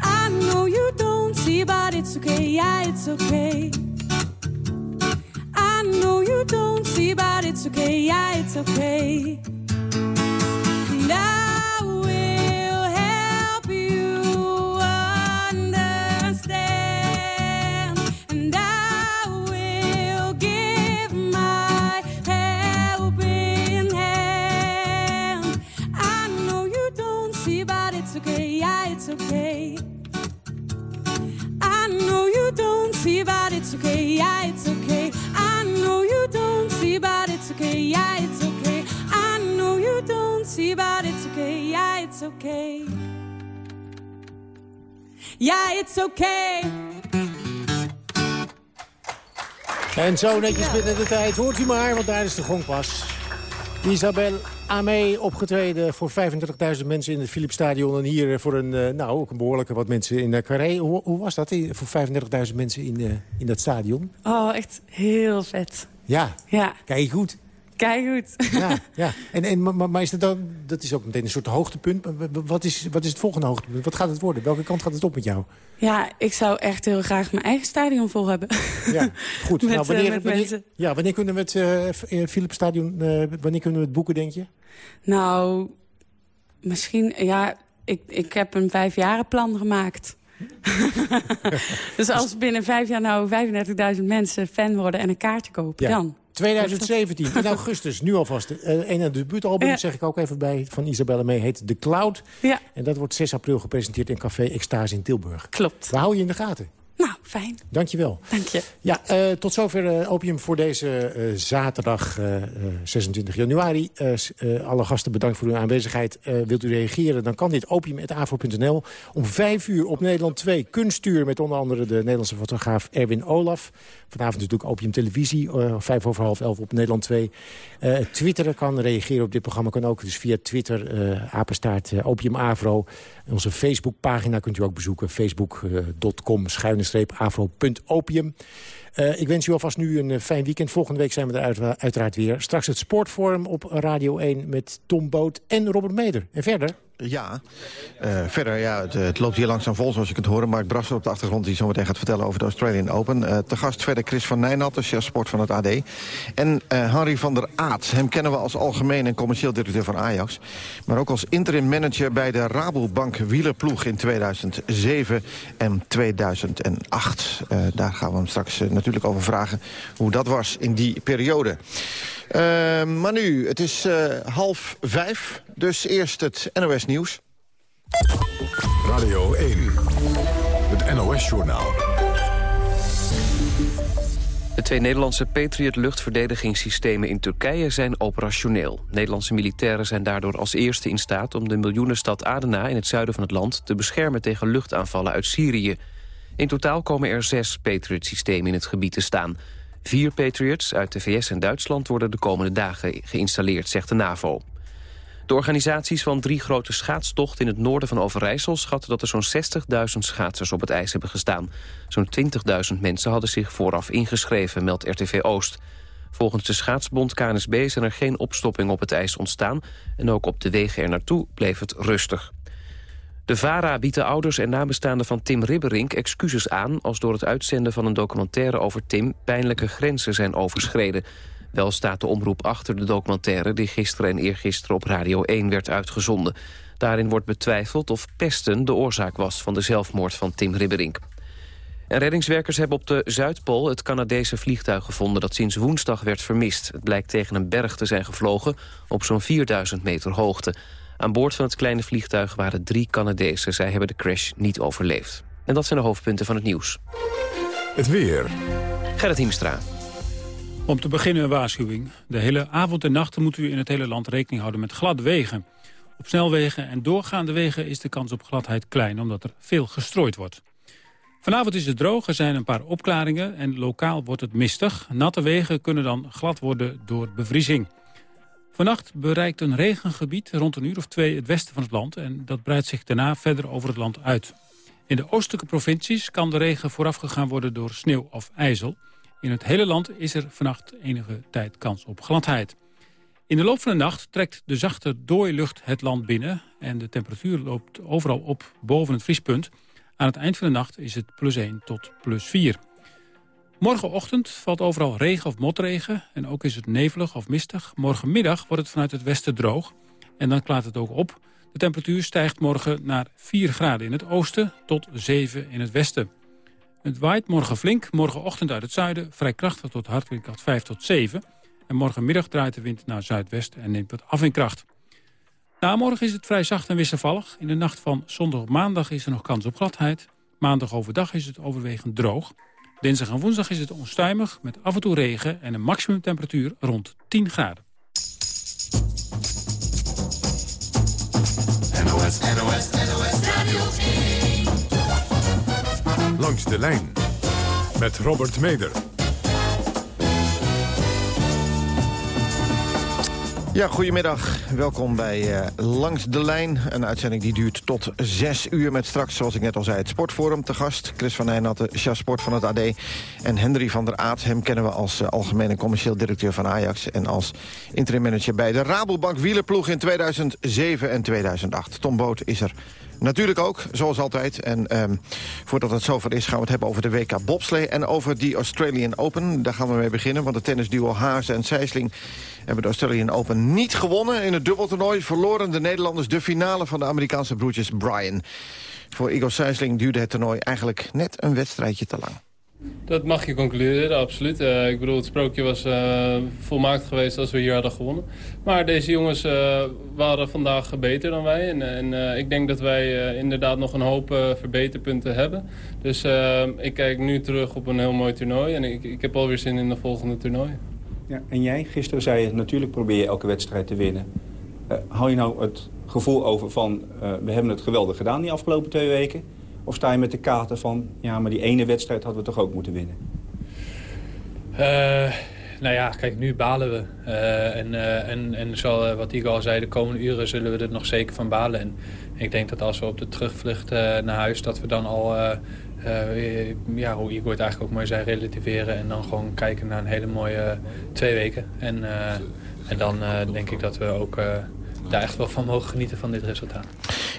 I know you don't see, but it's okay, yeah, it's okay. I know you don't see, but it's okay, yeah, it's okay. It's okay, yeah, it's okay. I know you don't see, but it's okay, yeah, it's okay. I know you don't see, but it's okay, yeah, it's okay. Yeah, it's okay. En zo netjes binnen de tijd. Hoort u maar, want daar is de gongpas. Isabel Amé opgetreden voor 35.000 mensen in het Philipsstadion. En hier voor een, eh, nou, ook een behoorlijke wat mensen in de Carré. Hoe, hoe was dat eh, voor 35.000 mensen in, eh, in dat stadion? Oh, echt heel vet. Ja, Ja, kijk goed. kijk goed. Ja, ja. (laughs) En, en, maar, maar is dat dan, dat is ook meteen een soort hoogtepunt. Wat is, wat is het volgende hoogtepunt? Wat gaat het worden? Welke kant gaat het op met jou? Ja, ik zou echt heel graag mijn eigen stadion vol hebben. Ja, (laughs) goed. Met, nou, eh, wanneer, met wanneer, mensen. ja, wanneer kunnen we het uh, Philipsstadion, eh, wanneer kunnen we het boeken, denk je? Nou, misschien, ja, ik, ik heb een vijfjarenplan gemaakt. (laughs) dus als binnen vijf jaar nou 35.000 mensen fan worden en een kaartje kopen, Ja. dan... 2017, in augustus, nu alvast. Uh, een debuutalbum, Ja. zeg ik ook even bij, van Isabelle mee, heet The Cloud. Ja. En dat wordt 6 april gepresenteerd in Café Extase in Tilburg. Klopt. We houden je in de gaten. Nou, fijn. Dankjewel. Dank je. Ja, uh, tot zover uh, Opium voor deze uh, zaterdag 26 januari. alle gasten bedankt voor uw aanwezigheid. wilt u reageren, dan kan dit opium.avro.nl. Om vijf uur op Nederland 2 kunstuur met onder andere de Nederlandse fotograaf Erwin Olaf. Vanavond natuurlijk Opium Televisie, vijf over half elf op Nederland 2. Twitteren kan, reageren op dit programma kan ook. Dus via Twitter, apenstaart Opium Avro. Onze Facebookpagina kunt u ook bezoeken. Facebook.com schuine afro.opium. Uh, ik wens u alvast nu een uh, fijn weekend. Volgende week zijn we er uit, uiteraard weer. Straks het Sportforum op Radio 1 met Tom Boot en Robert Meder. En verder? Ja, uh, verder, ja, het, loopt hier langzaam vol zoals je kunt horen. Mark Brasser op de achtergrond die zometeen gaat vertellen over de Australian Open. Uh, te gast verder Chris van Nijnat, de chef sport van het AD. En uh, Henry van der Aat, hem kennen we als algemeen en commercieel directeur van Ajax. Maar ook als interim manager bij de Rabobank wielerploeg in 2007 en 2008. Uh, daar gaan we hem straks natuurlijk over vragen hoe dat was in die periode. Uh, maar nu, het is uh, half vijf, dus eerst het NOS Nieuws. Radio 1, het NOS-journaal. De twee Nederlandse Patriot luchtverdedigingssystemen in Turkije zijn operationeel. Nederlandse militairen zijn daardoor als eerste in staat om de miljoenenstad Adena in het zuiden van het land te beschermen tegen luchtaanvallen uit Syrië. In totaal komen er zes Patriot-systemen in het gebied te staan. Vier Patriots uit de VS en Duitsland worden de komende dagen geïnstalleerd, zegt de NAVO. De organisaties van drie grote schaatstochten in het noorden van Overijssel... schatten dat er zo'n 60.000 schaatsers op het ijs hebben gestaan. Zo'n 20.000 mensen hadden zich vooraf ingeschreven, meldt RTV Oost. Volgens de schaatsbond KNSB zijn er geen opstoppingen op het ijs ontstaan... en ook op de wegen er naartoe bleef het rustig. De VARA biedt de ouders en nabestaanden van Tim Ribberink excuses aan... als door het uitzenden van een documentaire over Tim pijnlijke grenzen zijn overschreden. Wel staat de omroep achter de documentaire... die gisteren en eergisteren op Radio 1 werd uitgezonden. Daarin wordt betwijfeld of pesten de oorzaak was... van de zelfmoord van Tim Ribberink. En reddingswerkers hebben op de Zuidpool het Canadese vliegtuig gevonden... dat sinds woensdag werd vermist. Het blijkt tegen een berg te zijn gevlogen op zo'n 4000 meter hoogte. Aan boord van het kleine vliegtuig waren drie Canadezen. Zij hebben de crash niet overleefd. En dat zijn de hoofdpunten van het nieuws. Het weer. Gerrit Hiemstra. Om te beginnen een waarschuwing. De hele avond en nacht moet u in het hele land rekening houden met gladde wegen. Op snelwegen en doorgaande wegen is de kans op gladheid klein... omdat er veel gestrooid wordt. Vanavond is het droog, er zijn een paar opklaringen en lokaal wordt het mistig. Natte wegen kunnen dan glad worden door bevriezing. Vannacht bereikt een regengebied rond een uur of twee het westen van het land... en dat breidt zich daarna verder over het land uit. In de oostelijke provincies kan de regen voorafgegaan worden door sneeuw of ijzel. In het hele land is er vannacht enige tijd kans op gladheid. In de loop van de nacht trekt de zachte dooilucht het land binnen... en de temperatuur loopt overal op boven het vriespunt. Aan het eind van de nacht is het plus 1 tot plus 4. Morgenochtend valt overal regen of motregen en ook is het nevelig of mistig. Morgenmiddag wordt het vanuit het westen droog en dan klaart het ook op. De temperatuur stijgt morgen naar 4 graden in het oosten tot 7 in het westen. Het waait morgen flink, morgenochtend uit het zuiden... vrij krachtig tot hardwindkracht 5 tot 7. En morgenmiddag draait de wind naar zuidwest en neemt het af in kracht. Na morgen is het vrij zacht en wisselvallig. In de nacht van zondag op maandag is er nog kans op gladheid. Maandag overdag is het overwegend droog. Dinsdag en woensdag is het onstuimig met af en toe regen... en een maximumtemperatuur rond 10 graden. NOS, NOS, NOS Radio 1. Langs de lijn met Robert Meder. Ja, goedemiddag. Welkom bij uh, Langs de Lijn. Een uitzending die duurt tot zes uur met straks, zoals ik net al zei, het Sportforum te gast. Chris van Nijnatten, chef sport van het AD. En Henry van der Aat, hem kennen we als uh, algemeen en commercieel directeur van Ajax... en als interim manager bij de Rabobank wielerploeg in 2007 en 2008. Tom Boot is er Natuurlijk ook, zoals altijd. En um, voordat het zover is gaan we het hebben over de WK Bobslee... en over die Australian Open. Daar gaan we mee beginnen, want de tennisduo Haas en Sijsling... hebben de Australian Open niet gewonnen in het dubbeltoernooi. Verloren de Nederlanders de finale van de Amerikaanse broertjes Bryan. Voor Igor Sijsling duurde het toernooi eigenlijk net een wedstrijdje te lang. Dat mag je concluderen, absoluut. Uh, ik bedoel, het sprookje was uh, volmaakt geweest als we hier hadden gewonnen. Maar deze jongens uh, waren vandaag beter dan wij. En, en ik denk dat wij inderdaad nog een hoop verbeterpunten hebben. Dus ik kijk nu terug op een heel mooi toernooi. En ik, ik heb alweer zin in de volgende toernooi. Ja, en jij, gisteren zei je, natuurlijk probeer je elke wedstrijd te winnen. hou je nou het gevoel over van, we hebben het geweldig gedaan die afgelopen twee weken... Of sta je met de kaarten van, ja, maar die ene wedstrijd hadden we toch ook moeten winnen? Uh, nou ja, kijk, nu balen we. Uh, en, uh, en, en zoals wat Igor al zei, de komende uren zullen we er nog zeker van balen. En ik denk dat als we op de terugvlucht naar huis, dat we dan al, ja, hoe Igor het eigenlijk ook mooi zei, relativeren. En dan gewoon kijken naar een hele mooie twee weken. En, en dan denk ik dat we ook daar echt wel van mogen genieten van dit resultaat.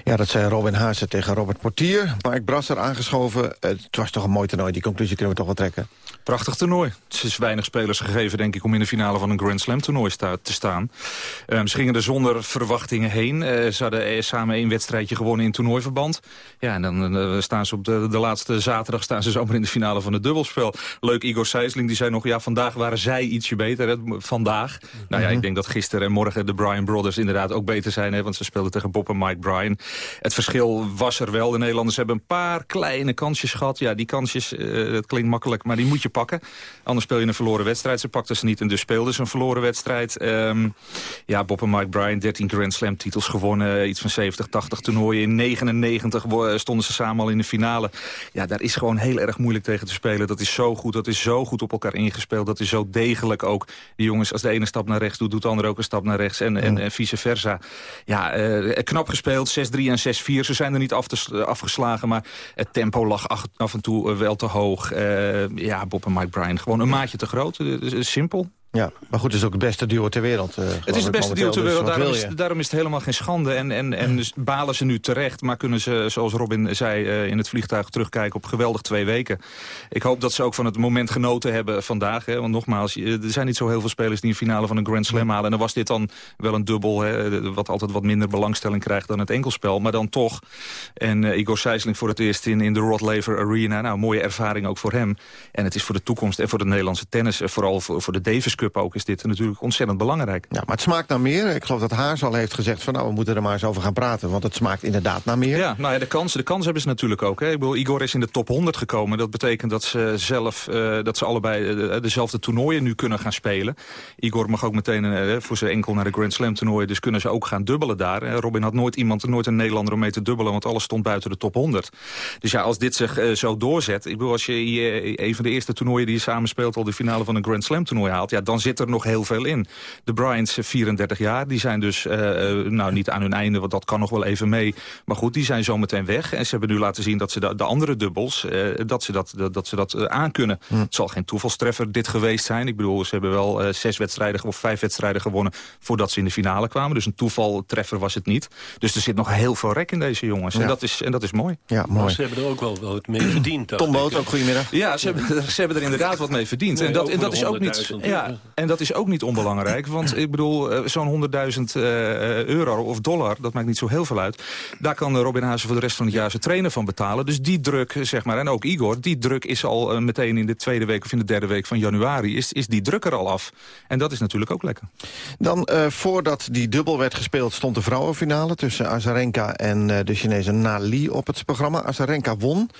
Ja, dat zei Robin Haase tegen Robert Portier. Mike Brasser aangeschoven. Het was toch een mooi toernooi, die conclusie kunnen we toch wel trekken. Prachtig toernooi. Het is weinig spelers gegeven, denk ik, om in de finale van een Grand Slam toernooi te staan. Um, ze gingen er zonder verwachtingen heen. Uh, ze hadden eh, samen één wedstrijdje gewonnen in toernooiverband. Ja, en dan uh, staan ze op de, de laatste zaterdag staan ze zomaar in de finale van het dubbelspel. Leuk, Igor Sijsling, die zei nog, ja, vandaag waren zij ietsje beter. Hè, vandaag. Nou ja, ik denk dat gisteren en morgen de Bryan Brothers inderdaad ook beter zijn. Hè, want ze speelden tegen Bob en Mike Bryan. het verschil was er wel. De Nederlanders hebben een paar kleine kansjes gehad. Ja, die kansjes, uh, het klinkt makkelijk, maar die moet je pakken. Anders speel je een verloren wedstrijd. Ze pakten ze niet en dus speelden ze een verloren wedstrijd. Um, ja, Bob en Mike Bryan, 13 Grand Slam titels gewonnen. Iets van 70, 80 toernooien. In 99 stonden ze samen al in de finale. Ja, daar is gewoon heel erg moeilijk tegen te spelen. Dat is zo goed, dat is zo goed op elkaar ingespeeld. Dat is zo degelijk ook. Die jongens, als de ene stap naar rechts doet, doet de andere ook een stap naar rechts. En, en, en vice versa. Ja, uh, knap gespeeld, 6-3 en 6-4. Ze zijn er niet af te, afgeslagen, maar het tempo lag af en toe eh, wel te hoog. Ja, Bob en Mike Bryan, gewoon een maatje te groot. simpel. Ja, maar goed, het is ook het beste duo ter wereld. Uh, het is het beste duo ter wereld, daarom, is, daarom is het helemaal geen schande. En, en, en dus balen ze nu terecht, maar kunnen ze, zoals Robin zei... Uh, in het vliegtuig terugkijken op geweldig twee weken. Ik hoop dat ze ook van het moment genoten hebben vandaag. Hè, want nogmaals, er zijn niet zo heel veel spelers... die een finale van een Grand Slam halen. En dan was dit dan wel een dubbel, hè, wat altijd wat minder belangstelling krijgt... dan het enkelspel, maar dan toch. En uh, Igor Sijsling voor het eerst in, in de Rod Laver Arena. Nou, mooie ervaring ook voor hem. En het is voor de toekomst en voor de Nederlandse tennis... vooral voor, voor de Davis Cup ook is dit natuurlijk ontzettend belangrijk. Ja, maar het smaakt naar meer. Ik geloof dat Haars al heeft gezegd van nou, we moeten er maar eens over gaan praten. Want het smaakt inderdaad naar meer. Ja, nou ja, de kans, de kans hebben ze natuurlijk ook. Hè. Ik bedoel, Igor is in de top 100 gekomen. Dat betekent dat ze zelf, uh, dat ze allebei uh, dezelfde toernooien nu kunnen gaan spelen. Igor mag ook meteen uh, voor zijn enkel naar de Grand Slam toernooien. Dus kunnen ze ook gaan dubbelen daar. Robin had nooit iemand, nooit een Nederlander om mee te dubbelen. Want alles stond buiten de top 100. Dus ja, als dit zich zo doorzet. Ik bedoel, als je een van de eerste toernooien die je samen speelt... al de finale van een Grand Slam toernooi haalt. Ja, dan zit er nog heel veel in. De Bryants, 34 jaar, die zijn dus uh, nou, niet aan hun einde, want dat kan nog wel even mee. Maar goed, die zijn zometeen weg. En ze hebben nu laten zien dat ze de, de andere dubbels, uh, dat ze dat, dat, ze dat uh, aankunnen. Hm. Het zal geen toevalstreffer dit geweest zijn. Ik bedoel, ze hebben wel zes wedstrijden of vijf wedstrijden gewonnen voordat ze in de finale kwamen. Dus een toevaltreffer was het niet. Dus er zit nog heel veel rek in deze jongens. Ja. En, dat is, en dat is mooi. Ja, mooi. Maar ze hebben er ook wel wat mee verdiend. Tom Boot, ook goedemiddag. Ja, ze hebben, ze hebben er inderdaad wat mee verdiend. Nee, en dat, en dat is ook niet... Ja, en dat is ook niet onbelangrijk. Want ik bedoel, uh, zo'n 100.000 uh, euro of dollar, dat maakt niet zo heel veel uit. Daar kan Robin Hazen voor de rest van het jaar zijn trainer van betalen. Dus die druk, zeg maar, en ook Igor, die druk is al meteen in de tweede week of in de derde week van januari, is, is die druk er al af. En dat is natuurlijk ook lekker. Dan, voordat die dubbel werd gespeeld, stond de vrouwenfinale tussen Azarenka en de Chinese Nali op het programma. Azarenka won.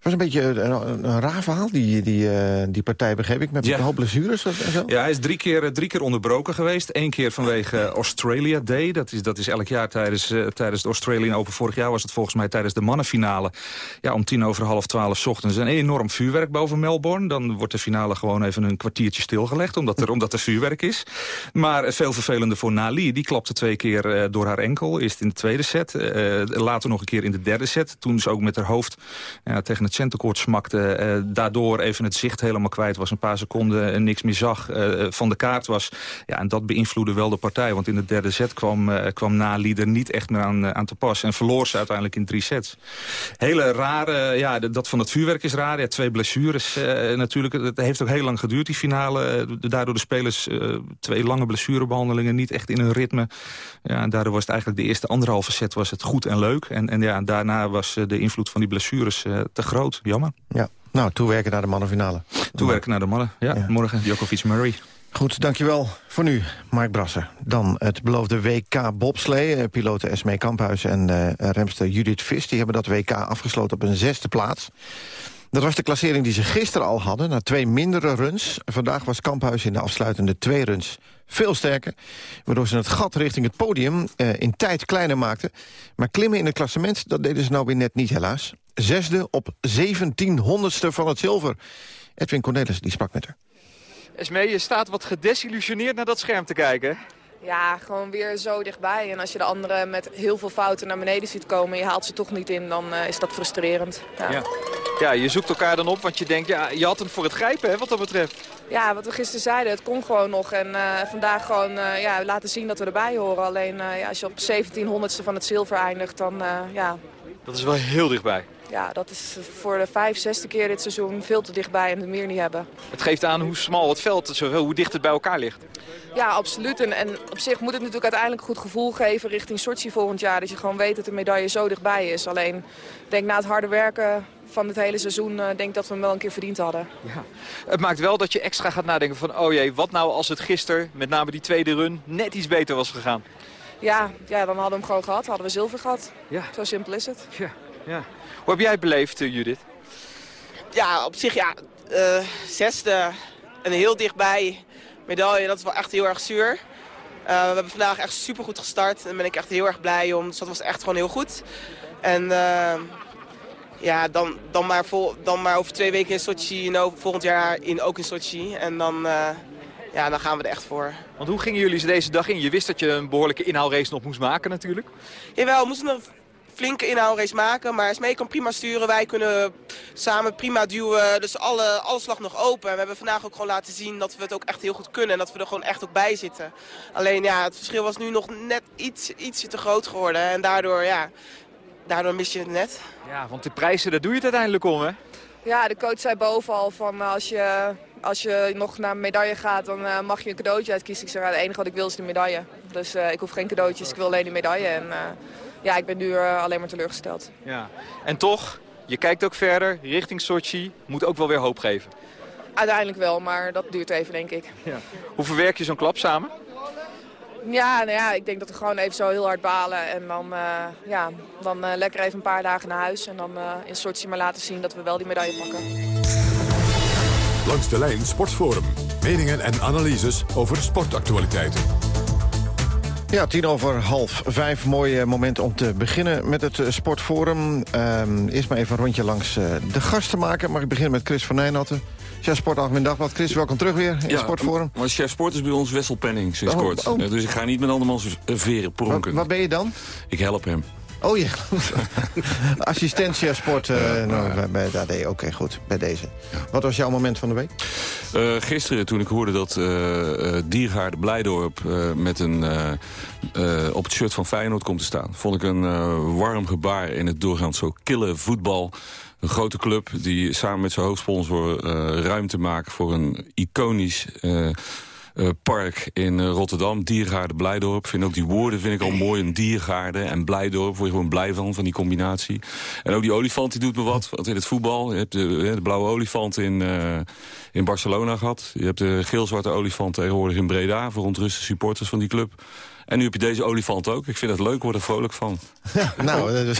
Het was een beetje een, een raar verhaal, die, die, uh, die partij, begreep ik, met ja. een hoop blessures en zo. Ja, hij is drie keer, drie keer onderbroken geweest. Eén keer vanwege Australia Day. Dat is, dat is elk jaar tijdens, uh, tijdens de Australian Open. Vorig jaar was het volgens mij tijdens de mannenfinale. Ja, om tien over half twaalf ochtends. Een enorm vuurwerk boven Melbourne. Dan wordt de finale gewoon even een kwartiertje stilgelegd, omdat er, (laughs) omdat er vuurwerk is. Maar veel vervelender voor Nali. Die klapte twee keer uh, door haar enkel. Eerst in de tweede set, later nog een keer in de derde set. Toen ze ook met haar hoofd tegen het smakte. Uh, daardoor even het zicht helemaal kwijt was. Een paar seconden en niks meer zag. Uh, van de kaart was. Ja, en dat beïnvloedde wel de partij. Want in de derde set kwam, kwam Nali er niet echt meer aan, aan te pas. En verloor ze uiteindelijk in drie sets. Hele rare, ja, dat van het vuurwerk is raar. Twee blessures natuurlijk. Het heeft ook heel lang geduurd, die finale. daardoor de spelers twee lange blessurebehandelingen. Niet echt in hun ritme. Ja, en daardoor was het eigenlijk de eerste anderhalve set was het goed en leuk. En, en ja, daarna was de invloed van die blessures te groot. Jammer. Ja. Nou, toewerken naar de mannenfinale. Toewerken naar de mannen, ja. ja. Morgen Djokovic Murray. Goed, dankjewel voor nu, Mark Brasser. Dan het beloofde WK bobslee. Piloten Esmee Kamphuis en uh, remster Judith Vis... die hebben dat WK afgesloten op een zesde plaats. Dat was de klassering die ze gisteren al hadden, na twee mindere runs. Vandaag was Kamphuis in de afsluitende twee runs veel sterker. Waardoor ze het gat richting het podium uh, in tijd kleiner maakten. Maar klimmen in het klassement, dat deden ze nou weer net niet helaas. Zesde op 1700ste van het zilver. Edwin Cornelis die sprak met haar. Esmee, je staat wat gedesillusioneerd naar dat scherm te kijken. Ja, gewoon weer zo dichtbij. En als je de anderen met heel veel fouten naar beneden ziet komen... en je haalt ze toch niet in, dan uh, is dat frustrerend. Ja. ja. Ja. je zoekt elkaar dan op, want je denkt... ja, je had hem voor het grijpen, hè, wat dat betreft. Ja, wat we gisteren zeiden, het kon gewoon nog. En uh, vandaag gewoon uh, ja, laten zien dat we erbij horen. Alleen ja, als je op 1700ste van het zilver eindigt, dan ja... Dat is wel heel dichtbij. Ja, dat is voor de vijf, zesde keer dit seizoen veel te dichtbij en het meer niet hebben. Het geeft aan hoe smal het veld, hoe dicht het bij elkaar ligt. Ja, absoluut. En, en op zich moet het natuurlijk uiteindelijk een goed gevoel geven richting Sochi volgend jaar. Dat je gewoon weet dat de medaille zo dichtbij is. Alleen, ik denk na het harde werken van het hele seizoen, uh, denk dat we hem wel een keer verdiend hadden. Ja. Het maakt wel dat je extra gaat nadenken van, oh jee, wat nou als het gisteren, met name die tweede run, net iets beter was gegaan? ja, ja, dan hadden we hem gewoon gehad. Hadden we zilver gehad. Ja. Zo simpel is het. Ja, ja. Hoe heb jij het beleefd, eh, Judith? Ja, op zich ja, eh, zesde en heel dichtbij medaille, dat is wel echt heel erg zuur. Eh, we hebben vandaag echt super goed gestart en daar ben ik echt heel erg blij om. Dus dat was echt gewoon heel goed. En eh, ja, dan, dan, maar vol, dan maar over twee weken in Sochi over volgend jaar in, ook in Sochi. En dan, eh, ja, dan gaan we er echt voor. Want hoe gingen jullie deze dag in? Je wist dat je een behoorlijke inhaalrace nog moest maken natuurlijk. Jawel, we moesten een flinke inhoudrace maken, maar Smee kan prima sturen. Wij kunnen samen prima duwen, dus alle, alles lag nog open. En we hebben vandaag ook gewoon laten zien dat we het ook echt heel goed kunnen. En dat we er gewoon echt ook bij zitten. Alleen ja, het verschil was nu nog net iets, ietsje te groot geworden. En daardoor, ja, daardoor mis je het net. Ja, want de prijzen, daar doe je het uiteindelijk om, hè? Ja, de coach zei boven al van eh, als je, als je nog naar een medaille gaat, dan eh, mag je een cadeautje uitkiezen. Ik zeg, ja, het enige wat ik wil is de medaille. Dus eh, ik hoef geen cadeautjes, ik wil alleen die medaille. En eh, ja, ik ben nu alleen maar teleurgesteld. Ja. En toch, je kijkt ook verder, richting Sochi, moet ook wel weer hoop geven. Uiteindelijk wel, maar dat duurt even, denk ik. Ja. Hoe verwerk je zo'n klap samen? Ja, nou ja, ik denk dat we gewoon even zo heel hard balen. En dan, eh, ja, dan eh, lekker even een paar dagen naar huis. En dan eh, in Sochi maar laten zien dat we wel die medaille pakken. Langs de lijn Sportforum. Meningen en analyses over sportactualiteiten. Ja, tien over half vijf. Mooi moment om te beginnen met het Sportforum. Ehm, eerst maar even een rondje langs de gasten maken. Mag ik beginnen met Chris van Nijnatten? Chef Sport Algemeen Dagblad. Chris, welkom terug weer in het Sportforum. Maar chef sport is bij ons Wessel Penning sinds Oh, kort. oh. Eh, Dus ik ga niet met andermans eh, veren pronken. Waar ben je dan? Ik help hem. Oh ja, (laughs) assistent chef sport eh, nou, bij- bij het AD. Oké, goed, bij deze. Wat was jouw moment van de week? Eh, gisteren toen ik hoorde dat eh eh, Diergaarde Blijdorp eh, met een, eh, eh, op het shirt van Feyenoord komt te staan... vond ik een eh, warm gebaar in het doorgaans zo kille voetbal. Een grote club die samen met zijn hoofdsponsor eh, ruimte maakt... voor een iconisch... eh, eh, park in Rotterdam, Diergaarde Blijdorp. Vind ook die woorden vind ik al mooi. Een Diergaarde en Blijdorp, word je gewoon blij van, van die combinatie. En ook die olifant die doet me wat, want in het voetbal. Je hebt de, de blauwe olifant in, in Barcelona gehad. Je hebt de geel-zwarte olifant tegenwoordig in Breda... voor ontruste supporters van die club. En nu heb je deze olifant ook. Ik vind het leuk, word er vrolijk van. (laughs) nou,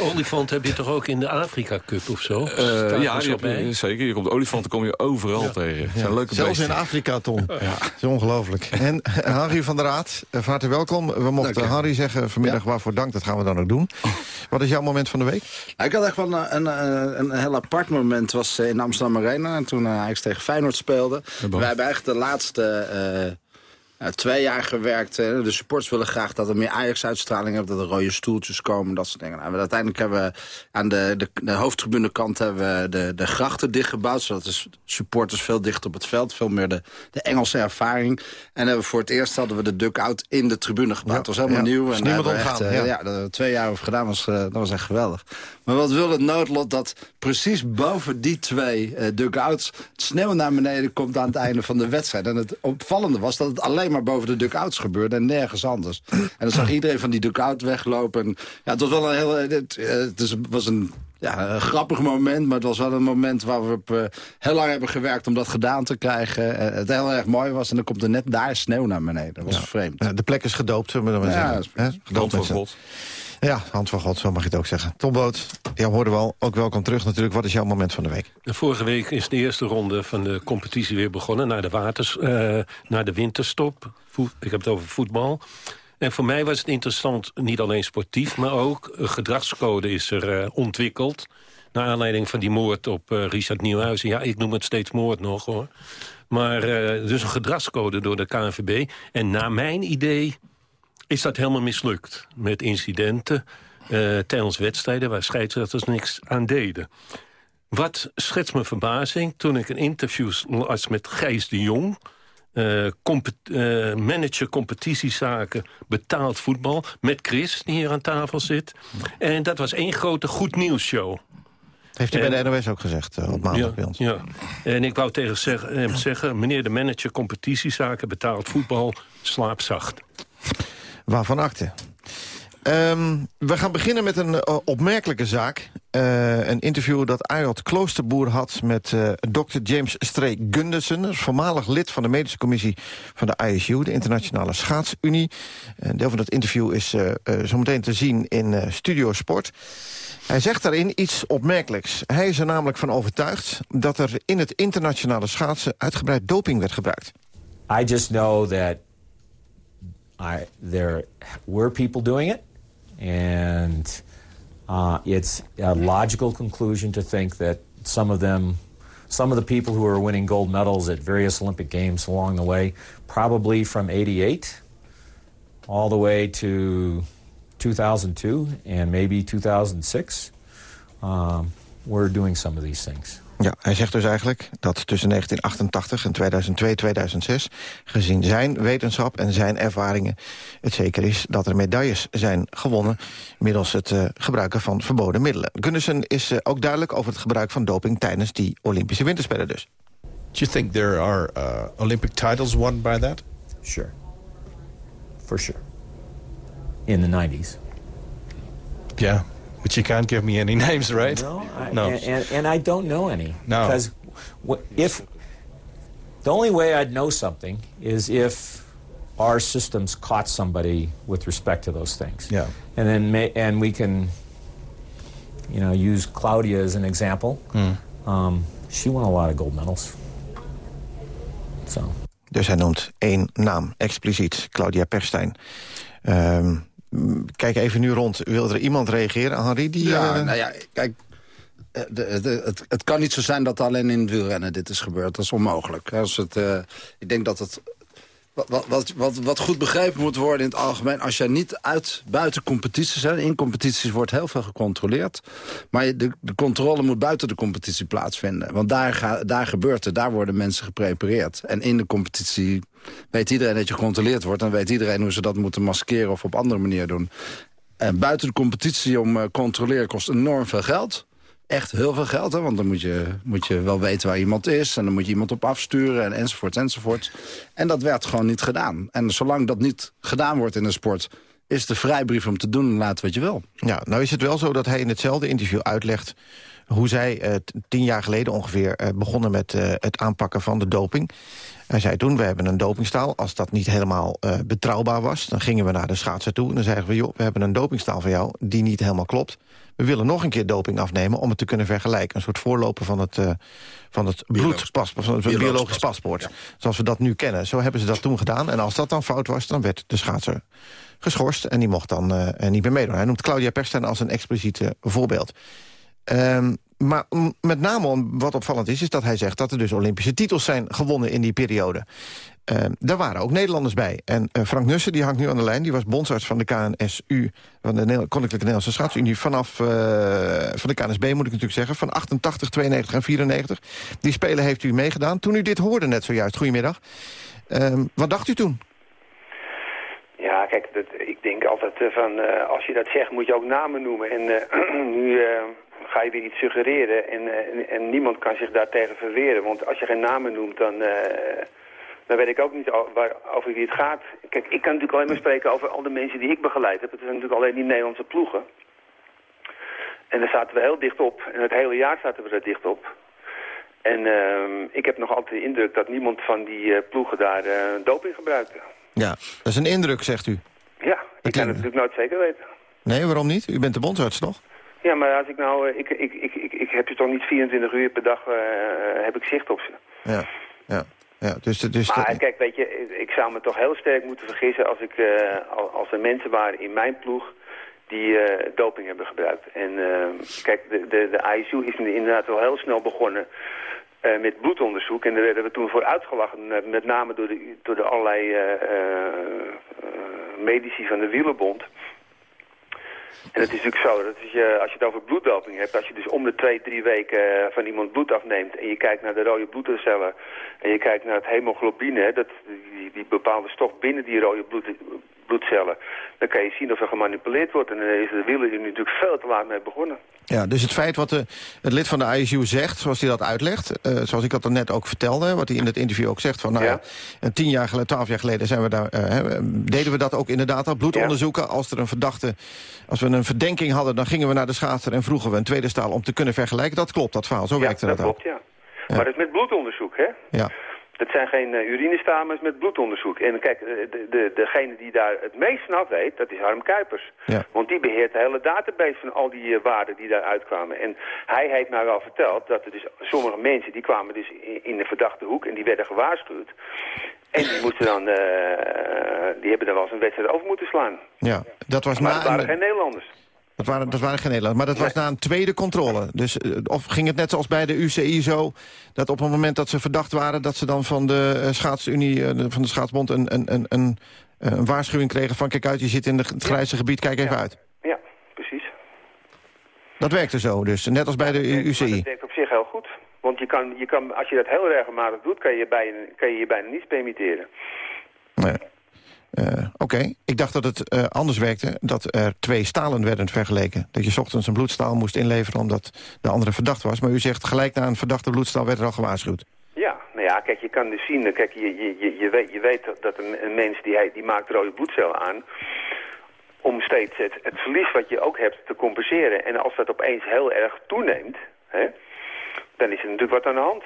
Olifant heb je toch ook in de Afrika Cup of zo? Eh, ja, er je hebt, zeker. Je komt olifanten kom je overal tegen. Het zijn leuke Zelfs beesten. in Afrika, Tom. Dat is ongelooflijk. En eh, Harry van der Raad, eh, van harte welkom. We mochten. Harry zeggen vanmiddag waarvoor dank. Dat gaan we dan ook doen. Wat is jouw moment van de week? Ja, ik had echt wel een, een, een, een heel apart moment. Het was eh, in Amsterdam Arena. En toen eh, Ajax tegen Feyenoord speelde. Wij hebben eigenlijk de laatste eh, ja, twee jaar gewerkt. de supporters willen graag dat er meer Ajax-uitstraling hebben. Dat er rode stoeltjes komen, dat soort dingen. Nou, uiteindelijk hebben we aan de, de, de hoofdtribunekant hebben we de, de grachten dichtgebouwd. Zodat de supporters veel dichter op het veld. Veel meer de, de Engelse ervaring. En hebben we voor het eerst hadden we de duck-out in de tribune gebouwd. dat was helemaal ja. nieuw. Is En niemand ontgaan, echt, eh, ja. ja, hebben we twee jaar over gedaan. was, eh, dat was echt geweldig. Maar wat wil het noodlot dat precies boven die twee eh duck-outs... sneeuw naar beneden komt aan het einde van de wedstrijd. En het opvallende was dat het alleen maar boven de duck-outs gebeurde... en nergens anders. En dan zag (clears throat) iedereen van die duck-out weglopen. En, ja, het was wel een heel... Het, eh, het was een... Ja, een grappig moment, maar het was wel een moment waar we op, eh, heel lang hebben gewerkt om dat gedaan te krijgen. Eh, het heel erg mooi was en dan komt er net daar sneeuw naar beneden. Dat was vreemd. Ja, de plek is gedoopt, zullen we dan maar Ja, zeggen. Gedoopt God. Ja, hand van God, zo mag je het ook zeggen. Tom Boot, ja, hoorden we al. Ook welkom terug natuurlijk. Wat is jouw moment van de week? Vorige week is de eerste ronde van de competitie weer begonnen... naar de, waters, eh, naar de winterstop. Ik heb het over voetbal. En voor mij was het interessant, niet alleen sportief... maar ook een gedragscode is er eh, ontwikkeld... naar aanleiding van die moord op eh, Richard Nieuwhuizen. Ja, ik noem het steeds moord nog, hoor. Maar eh, dus een gedragscode door de KNVB. En naar mijn idee is dat helemaal mislukt. Met incidenten eh, tijdens wedstrijden waar scheidsrechters niks aan deden. Wat schetst mijn verbazing toen ik een interview las met Gijs de Jong... eh, compet- eh, manager competitiezaken betaald voetbal... met Chris, die hier aan tafel zit. En dat was één grote goed nieuws show. Heeft hij En- bij de NOS ook gezegd op maandag ja, bij ons. Ja, en ik wou tegen zeg- hem zeggen... meneer de manager competitiezaken betaald voetbal, slaap zacht. Waarvan akte? Ehm, we gaan beginnen met een uh, opmerkelijke zaak. Uh, een interview dat Ayot Kloosterboer had met uh, Dr. James Stree Gundersen... voormalig lid van de medische commissie van de ISU, de Internationale Schaatsunie. Een deel van dat interview is zometeen te zien in Studio Sport. Hij zegt daarin iets opmerkelijks. Hij is er namelijk van overtuigd dat er in het internationale schaatsen... uitgebreid doping werd gebruikt. I just know that I, there were people doing it. And uh, it's a logical conclusion to think that some of them, some of the people who are winning gold medals at various Olympic Games along the way, probably from 88 all the way to 2002 and maybe 2006, um, were doing some of these things. Ja, hij zegt dus eigenlijk dat tussen 1988 en 2002, 2006... gezien zijn wetenschap en zijn ervaringen... het zeker is dat er medailles zijn gewonnen... middels het uh, gebruiken van verboden middelen. Gunnison is uh, ook duidelijk over het gebruik van doping... tijdens die Olympische Winterspelen dus. Do you think there are uh, Olympic titles won by that? Sure. For sure. In the 90s. Yeah. But you can't give me any (laughs) names, right? No. I, no. And, and, and, I don't know any. No. Because if the only way I'd know something is if our systems caught somebody with respect to those things. Yeah. And then may, and we can, you know, use Claudia as an example. Mm. Um, she won a lot of gold medals. So. Dus hij noemt één naam, expliciet, Claudia Perstijn. Um, kijk even nu rond. Wil er iemand reageren, Henri? Die, ja, uh... nou ja, kijk... De, de, het, het, kan niet zo zijn dat alleen in het wielrennen dit is gebeurd. Dat is onmogelijk. Als het, uh, ik denk dat het... Wat, wat, wat, wat, goed begrepen moet worden in het algemeen... als jij niet uit buiten competities... Hè, in competities wordt heel veel gecontroleerd... maar de, de controle moet buiten de competitie plaatsvinden. Want daar, ga, daar gebeurt het, daar worden mensen geprepareerd. En in de competitie weet iedereen dat je gecontroleerd wordt... en weet iedereen hoe ze dat moeten maskeren of op andere manier doen. En buiten de competitie om uh, controleren kost enorm veel geld echt heel veel geld. Hè? Want dan moet je, moet je wel weten waar iemand is. En dan moet je iemand op afsturen en enzovoort enzovoort. En dat werd gewoon niet gedaan. En zolang dat niet gedaan wordt in de sport is de vrijbrief om te doen laten wat je wil. Ja, nou is het wel zo dat hij in hetzelfde interview uitlegt... hoe zij uh, tien jaar geleden ongeveer uh, begonnen met uh, het aanpakken van de doping. Hij zei toen, we hebben een dopingstaal. Als dat niet helemaal betrouwbaar was, dan gingen we naar de schaatser toe... en dan zeiden we, joh, we hebben een dopingstaal van jou die niet helemaal klopt. We willen nog een keer doping afnemen om het te kunnen vergelijken. Een soort voorloper van het, uh, van het bloedpaspoort, van het biologisch, biologisch paspoort. Ja. Zoals we dat nu kennen. Zo hebben ze dat toen gedaan. En als dat dan fout was, dan werd de schaatser geschorst... en die mocht dan uh, niet meer meedoen. Hij noemt Claudia Persten als een expliciete voorbeeld. Um, maar met name wat opvallend is, is dat hij zegt... dat er dus Olympische titels zijn gewonnen in die periode. Uh, daar waren ook Nederlanders bij. En uh, Frank Nussen, die hangt nu aan de lijn. Die was bondsarts van de KNSU, van de Koninklijke Nederlandse Schaatsunie... vanaf uh, van de KNSB, moet ik natuurlijk zeggen... van 88, 92 en 94. Die spelen heeft u meegedaan. Toen u dit hoorde net zojuist, goedemiddag. wat dacht u toen? Ja, kijk, dat, ik denk altijd van... als je dat zegt, moet je ook namen noemen. En (clears throat) nu ga je weer iets suggereren en, en, en, niemand kan zich daartegen verweren. Want als je geen namen noemt, dan, uh, dan weet ik ook niet waar, over wie het gaat. Kijk, ik kan natuurlijk alleen maar spreken over al de mensen die ik begeleid heb. Het zijn natuurlijk alleen die Nederlandse ploegen. En daar zaten we heel dicht op. En het hele jaar zaten we er dicht op. En uh, ik heb nog altijd de indruk dat niemand van die uh, ploegen daar doping gebruikte. Ja, dat is een indruk, zegt u. Ja, ik kan het natuurlijk nooit zeker weten. Nee, waarom niet? U bent de bondsarts nog? Ja, maar als ik nou, ik, ik, ik, ik, ik heb je toch niet 24 uur per dag uh, heb ik zicht op ze. Ja, ja. Ja, dus, dus maar kijk, weet je, ik zou me toch heel sterk moeten vergissen als, ik, uh, als er mensen waren in mijn ploeg die uh, doping hebben gebruikt. En kijk, de, de, de ISU is inderdaad wel heel snel begonnen met bloedonderzoek. En daar werden we toen voor uitgelachen, met name door de, door de allerlei medici van de wielerbond. En het is natuurlijk zo, dat is je, als je het over bloeddoping hebt, als je dus om de twee, drie weken van iemand bloed afneemt en je kijkt naar de rode bloedcellen en je kijkt naar het hemoglobine, dat, die, die bepaalde stof binnen die rode bloed, bloedcellen. Dan kan je zien of er gemanipuleerd wordt. En dan is de wielen er natuurlijk veel te laat mee begonnen. Ja, dus het feit wat de, het lid van de ISU zegt, zoals hij dat uitlegt... eh, zoals ik dat er net ook vertelde, wat hij in het interview ook zegt... van nou ja, een tien jaar geleden, twaalf jaar geleden zijn we daar, eh, deden we dat ook inderdaad al. Bloedonderzoeken, als er een verdachte, als we een verdenking hadden... dan gingen we naar de schaatser en vroegen we een tweede staal om te kunnen vergelijken. Dat klopt, dat verhaal, zo werkte dat, dat klopt, ja. Maar dat is met bloedonderzoek, hè? Ja. Dat zijn geen uh, urinestamens met bloedonderzoek. En kijk, eh, de, de, degene die daar het meest vanaf weet, dat is Harm Kuipers. Ja. Want die beheert de hele database van al die uh, waarden die daar uitkwamen. En hij heeft mij wel verteld dat er dus sommige mensen, die kwamen dus in, in de verdachte hoek en die werden gewaarschuwd. En die moesten dan, die hebben dan wel eens een wedstrijd over moeten slaan. Ja, dat was maar na dat waren een- geen Nederlanders. Dat waren, dat waren geen Nederlanders, maar dat was na een tweede controle. Dus, eh, of ging het net zoals bij de UCI zo... dat op het moment dat ze verdacht waren... dat ze dan van de eh, schaatsunie, eh, van de schaatsbond... Een, een, een, een, een waarschuwing kregen van... kijk uit, je zit in het grijze gebied, kijk even uit. Ja, precies. Dat werkte zo, dus net als bij de UCI. dat werkt op zich heel goed. Want je kan, je kan, als je dat heel regelmatig doet, kan je, bijna, kan je je bijna niets permitteren. Nee. Eh, Oké, ik dacht dat het eh, anders werkte, dat er twee stalen werden vergeleken. Dat je ochtends een bloedstaal moest inleveren omdat de andere verdacht was. Maar u zegt gelijk na een verdachte bloedstaal werd er al gewaarschuwd. Ja, nou ja, kijk, je kan dus zien, kijk, je, je, je, je weet, je weet dat- een, mens die, die maakt rode bloedcellen aan om steeds het, het verlies wat je ook hebt te compenseren. En als dat opeens heel erg toeneemt, hè, dan is er natuurlijk wat aan de hand.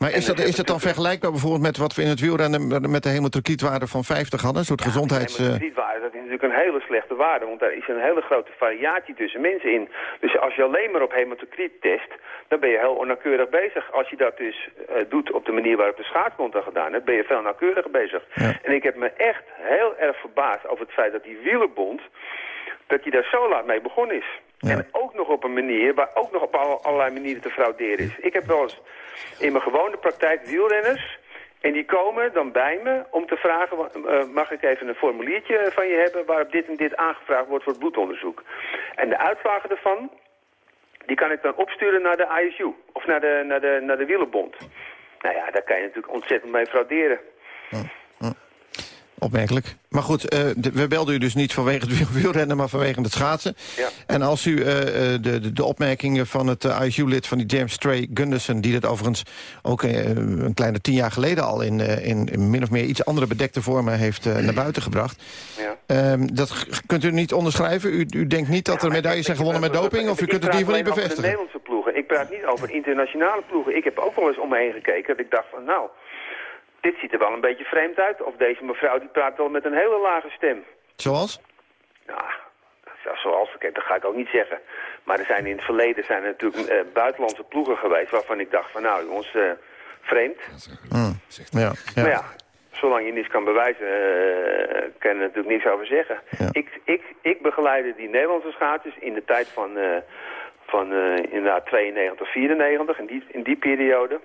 Maar is dat, is dat dan vergelijkbaar bijvoorbeeld met wat we in het wielrennen... met de hemotocrietwaarde van 50 hadden? Een soort gezondheids... Nee, maar eh, dat is natuurlijk een hele slechte waarde, want daar is een hele grote variatie tussen mensen in. Dus als je alleen maar op hematocriet test, dan ben je heel onnauwkeurig bezig. Als je dat dus eh, doet op de manier waarop de schaatsbond dat gedaan heeft, ben je veel nauwkeuriger bezig. En ik heb me echt heel erg verbaasd over het feit dat die wielerbond, dat hij daar zo laat mee begonnen is. En ook nog op een manier waar ook nog op alle- allerlei manieren te frauderen is. Ik heb wel eens in mijn gewone praktijk wielrenners... en die komen dan bij me om te vragen... eh, mag ik even een formuliertje van je hebben... waarop dit en dit aangevraagd wordt voor het bloedonderzoek. En de uitslagen daarvan... die kan ik dan opsturen naar de ISU. Of naar de, naar de, naar de wielerbond. Nou ja, daar kan je natuurlijk ontzettend mee frauderen. Opmerkelijk. Maar goed, eh, de- we belden u dus niet vanwege het wiel- (laughs) wielrennen, maar vanwege het schaatsen. Ja. En als u eh, eh, de, de, de opmerkingen van het ISU-lid van die James Stray Gunderson... die dat overigens ook een kleine tien jaar geleden al in, in, in min of meer iets andere bedekte vormen heeft naar buiten gebracht. Ja. Ehm, dat kunt u niet onderschrijven? U, u denkt niet dat er medailles zijn gewonnen met doping? Of u kunt het in ieder geval niet Ik praat alleen over de bevestigen? Nederlandse ploegen. Ik praat niet over internationale ploegen. Ik heb ook wel eens om me heen gekeken. Dat ik dacht van nou, dit ziet er wel een beetje vreemd uit. Of deze mevrouw die praat wel met een hele lage stem. Zoals? Nou, zo- zoals, kijk, dat ga ik ook niet zeggen. Maar er zijn in het verleden zijn er natuurlijk eh, buitenlandse ploegen geweest... waarvan ik dacht van nou jongens, eh, vreemd. Hmm. Ja, ja. Maar ja, zolang je niets kan bewijzen, eh, kan je er natuurlijk niets over zeggen. Ik, ik, ik begeleide die Nederlandse schaatsers in de tijd van, eh, van eh, inderdaad 92, 94, in die, in die periode.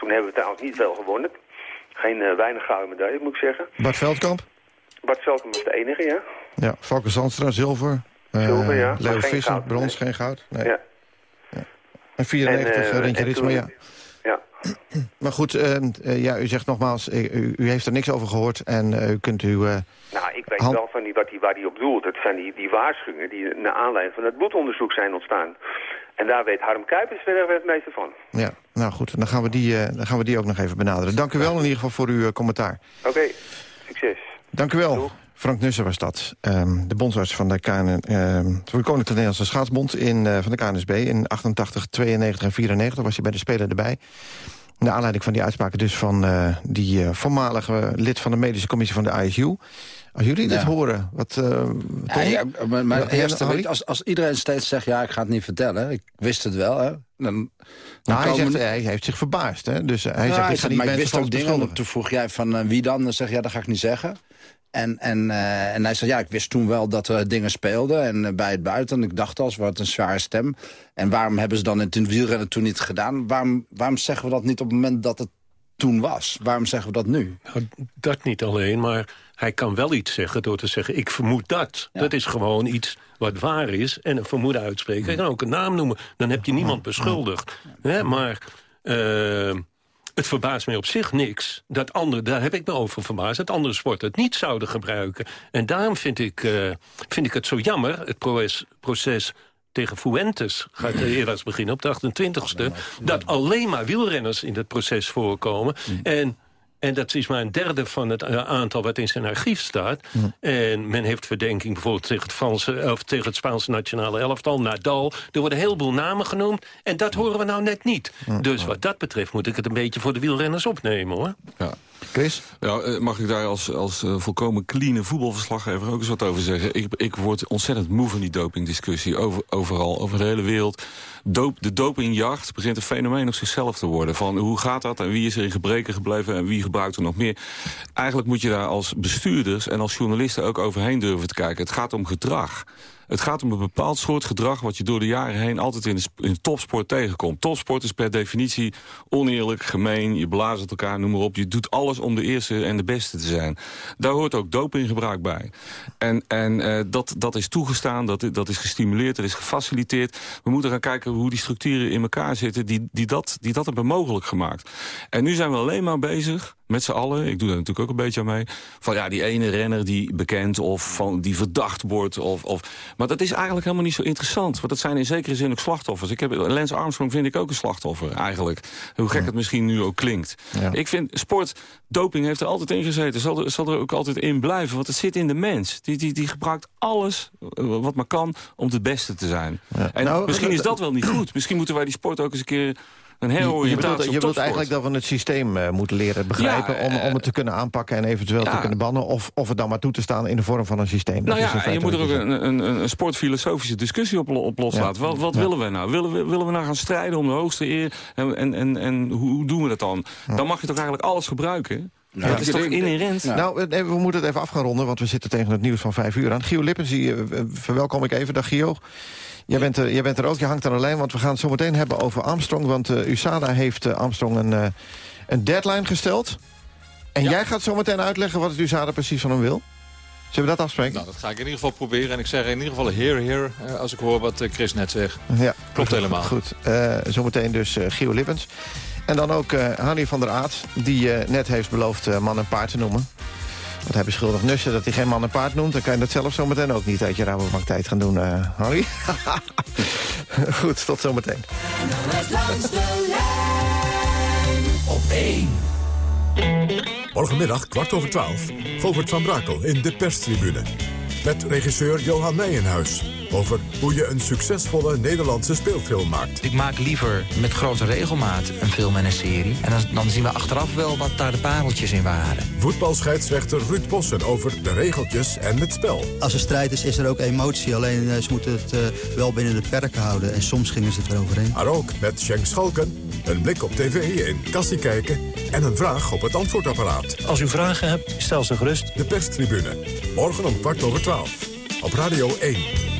Toen hebben we trouwens niet veel gewonnen. Geen eh, weinig gouden medailles, moet ik zeggen. Bart Veldkamp? Bart Velken was de enige, ja. Ja, Valken Zandstra, zilver. Eh, Zilver, ja, Leo Visser, goud, brons, nee. geen goud. Nee. Ja. En 94, En, eh, Rintje Ritsma, ja. Ja. (clears throat) Maar goed, ja, u zegt nogmaals, u, u heeft er niks over gehoord... en u kunt u... Nou, ik weet Hand- wel van die, wat die, waar die op doelt. Het zijn die, die waarschuwingen die naar aanleiding van het bloedonderzoek zijn ontstaan. En daar weet Harm Kuipers verder het meeste van. ja, nou goed, dan gaan, we die, eh, dan gaan we die ook nog even benaderen. Dank u wel in ieder geval voor uw eh, commentaar. Oké, succes. Dank u wel. Frank Nussen was dat. Ehm, de bondsarts van de, KN, ehm, van de Koninklijke Nederlandse Schaatsbond in, eh, van de KNSB. In 88, 92 en 94 was hij bij de Spelen erbij. Naar aanleiding van die uitspraken dus van die voormalige lid van de medische commissie van de ISU. Als jullie dit Ja. horen, wat... eh, Ja, maar Harry? weet als, als iedereen steeds zegt... ja, ik ga het niet vertellen, ik wist het wel... Hè, dan, dan Nou, hij, komen- zegt, hij heeft zich verbaasd. Hè? Dus eh, hij Ja, zegt, ik ga zegt, niet maar ik wist ook dingen. Toen vroeg jij van eh, wie dan? Dan zeg je, ja, dat ga ik niet zeggen. En, en, eh, en hij zegt, ja, ik wist toen wel dat er dingen speelden. En bij het buiten, ik dacht al, wat een zware stem. En waarom hebben ze dan in het wielrennen toen niet gedaan? Waarom, waarom zeggen we dat niet op het moment dat het toen was? Waarom zeggen we dat nu? Nou, dat niet alleen, maar hij kan wel iets zeggen door te zeggen... ik vermoed dat. Dat is gewoon iets wat waar is en een vermoeden uitspreken. Hij kan ook een naam noemen, dan heb je niemand beschuldigd. Hè, maar... eh, het verbaast mij op zich niks. Dat andere, daar heb ik me over verbaasd. Dat andere sporten het niet zouden gebruiken. En daarom vind ik, eh, vind ik het zo jammer, het proces, proces tegen Fuentes gaat eerder beginnen op de 28e... dat alleen maar wielrenners in het proces voorkomen. En en dat is maar een derde van het uh, aantal wat in zijn archief staat. En men heeft verdenking bijvoorbeeld tegen het, Franse, of tegen het Spaanse nationale elftal, Nadal. Er worden een heleboel namen genoemd. En dat horen we nou net niet. Dus wat dat betreft moet ik het een beetje voor de wielrenners opnemen, hoor. Ja. Chris? Ja, eh, mag ik daar als, als volkomen clean voetbalverslaggever ook eens wat over zeggen? Ik, ik word ontzettend moe van die dopingdiscussie. Over, overal, over de hele wereld. Doop, de dopingjacht begint een fenomeen op zichzelf te worden. Van hoe gaat dat en wie is er in gebreken gebleven en wie gebruikt er nog meer? Eigenlijk moet je daar als bestuurders en als journalisten ook overheen durven te kijken. Het gaat om gedrag. Het gaat om een bepaald soort gedrag... wat je door de jaren heen altijd in de, topsport tegenkomt. Topsport is per definitie oneerlijk, gemeen, je blazert elkaar, noem maar op. Je doet alles om de eerste en de beste te zijn. Daar hoort ook dopinggebruik bij. En, en uh, dat, dat is toegestaan, dat, dat is gestimuleerd, dat is gefaciliteerd. We moeten gaan kijken hoe die structuren in elkaar zitten... die, die, dat, die dat hebben mogelijk gemaakt. En nu zijn we alleen maar bezig met z'n allen, ik doe daar natuurlijk ook een beetje aan mee... van ja, die ene renner die bekend of van, die verdacht wordt. Of, of, maar dat is eigenlijk helemaal niet zo interessant. Want dat zijn in zekere zin ook slachtoffers. Ik heb, Lance Armstrong vind ik ook een slachtoffer, eigenlijk. Hoe gek het misschien nu ook klinkt. Ja. Ik vind, sport, doping heeft er altijd in gezeten. Zal er, zal er ook altijd in blijven, want het zit in de mens. Die, die, die gebruikt alles wat maar kan om het beste te zijn. Ja. En nou, misschien is dat wel niet goed. Misschien moeten wij die sport ook eens een keer een je, je bedoelt, je eigenlijk dat we het systeem uh, moeten leren begrijpen... Ja, uh, om, om het te kunnen aanpakken en eventueel ja. te kunnen bannen... Of, of het dan maar toe te staan in de vorm van een systeem. Nou ja, en je moet er ook een, een, een sportfilosofische discussie op, op loslaten. Ja. Wat, wat willen we nou? Willen we, willen we nou gaan strijden om de hoogste eer? En, en, en, en hoe doen we dat dan? Dan mag je toch eigenlijk alles gebruiken? Dat is toch inherent? Ja. Nou, we moeten het even af gaan ronden, want we zitten tegen het nieuws van vijf uur aan. Gio Lippens, die, uh, verwelkom ik even. Dag Gio. Jij bent, er, jij bent er ook, je hangt aan de lijn, want we gaan het zo meteen hebben over Armstrong. Want uh, USADA heeft uh, Armstrong een, uh, een deadline gesteld. En ja. jij gaat zo meteen uitleggen wat het USADA precies van hem wil. Zullen we dat afspreken? Nou, dat ga ik in ieder geval proberen. En ik zeg in ieder geval heer, heer, als ik hoor wat Chris net zegt. Ja. Klopt helemaal. Goed, zometeen dus Gio Lippens. En dan ook Hanni van der Aat, die net heeft beloofd man en paard te noemen. Want hij beschuldigt Nussen dat hij geen man en paard noemt. Dan kan je dat zelf zometeen ook niet uit je Rabobank tijd gaan doen, Harry. (laughs) Goed, tot zometeen. Morgenmiddag, kwart over twaalf, Govert van Brakel in de perstribune. Met regisseur Johan Nijenhuis over hoe je een succesvolle Nederlandse speelfilm maakt. Ik maak liever met grote regelmaat een film en een serie. En dan, dan zien we achteraf wel wat daar de pareltjes in waren. Voetbalscheidsrechter Ruud Bossen over de regeltjes en het spel. Als er strijd is, is er ook emotie. Alleen uh, ze moeten het uh, wel binnen de perken houden. En soms gingen ze het eroverheen. Maar ook met Schenk Schalken, een blik op tv in kassie kijken... en een vraag op het antwoordapparaat. Als u vragen hebt, stel ze gerust. De perstribune. Morgen om kwart over twaalf. Op Radio 1.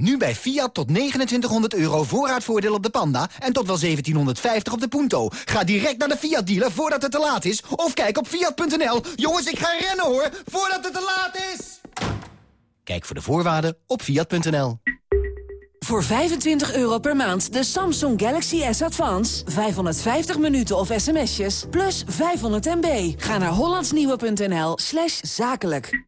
Nu bij Fiat tot 2900 euro voorraadvoordeel op de Panda... en tot wel 1750 op de Punto. Ga direct naar de Fiat-dealer voordat het te laat is... of kijk op Fiat.nl. Jongens, ik ga rennen hoor, voordat het te laat is! Kijk voor de voorwaarden op Fiat.nl. Voor 25 euro per maand de Samsung Galaxy S Advance. 550 minuten of sms'jes, plus 500 MB. Ga naar hollandsnieuwe.nl zakelijk.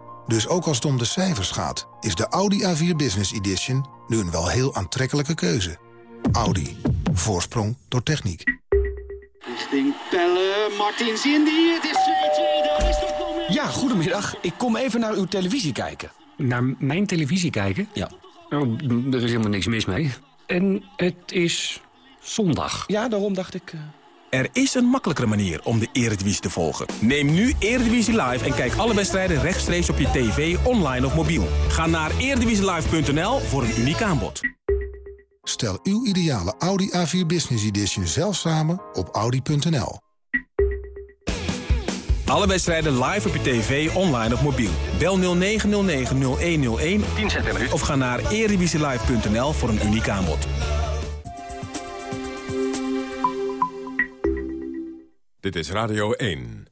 Dus ook als het om de cijfers gaat, is de Audi A4 Business Edition nu een wel heel aantrekkelijke keuze. Audi. Voorsprong door techniek. Richting Pelle, Martins Indy, het is 2-2, daar is toch nog Ja, goedemiddag. Ik kom even naar uw televisie kijken. Naar mijn televisie kijken? Ja. Oh, er is helemaal niks mis mee. En het is zondag. Ja, daarom dacht ik... Er is een makkelijkere manier om de Eredivisie te volgen. Neem nu Eredivisie Live en kijk alle wedstrijden rechtstreeks op je tv, online of mobiel. Ga naar eredivisielive.nl voor een uniek aanbod. Stel uw ideale Audi A4 Business Edition zelf samen op audi.nl. Alle wedstrijden live op je tv, online of mobiel. Bel 0909-0101 10 cent per minuut. of ga naar eredivisielive.nl voor een uniek aanbod. Dit is Radio 1.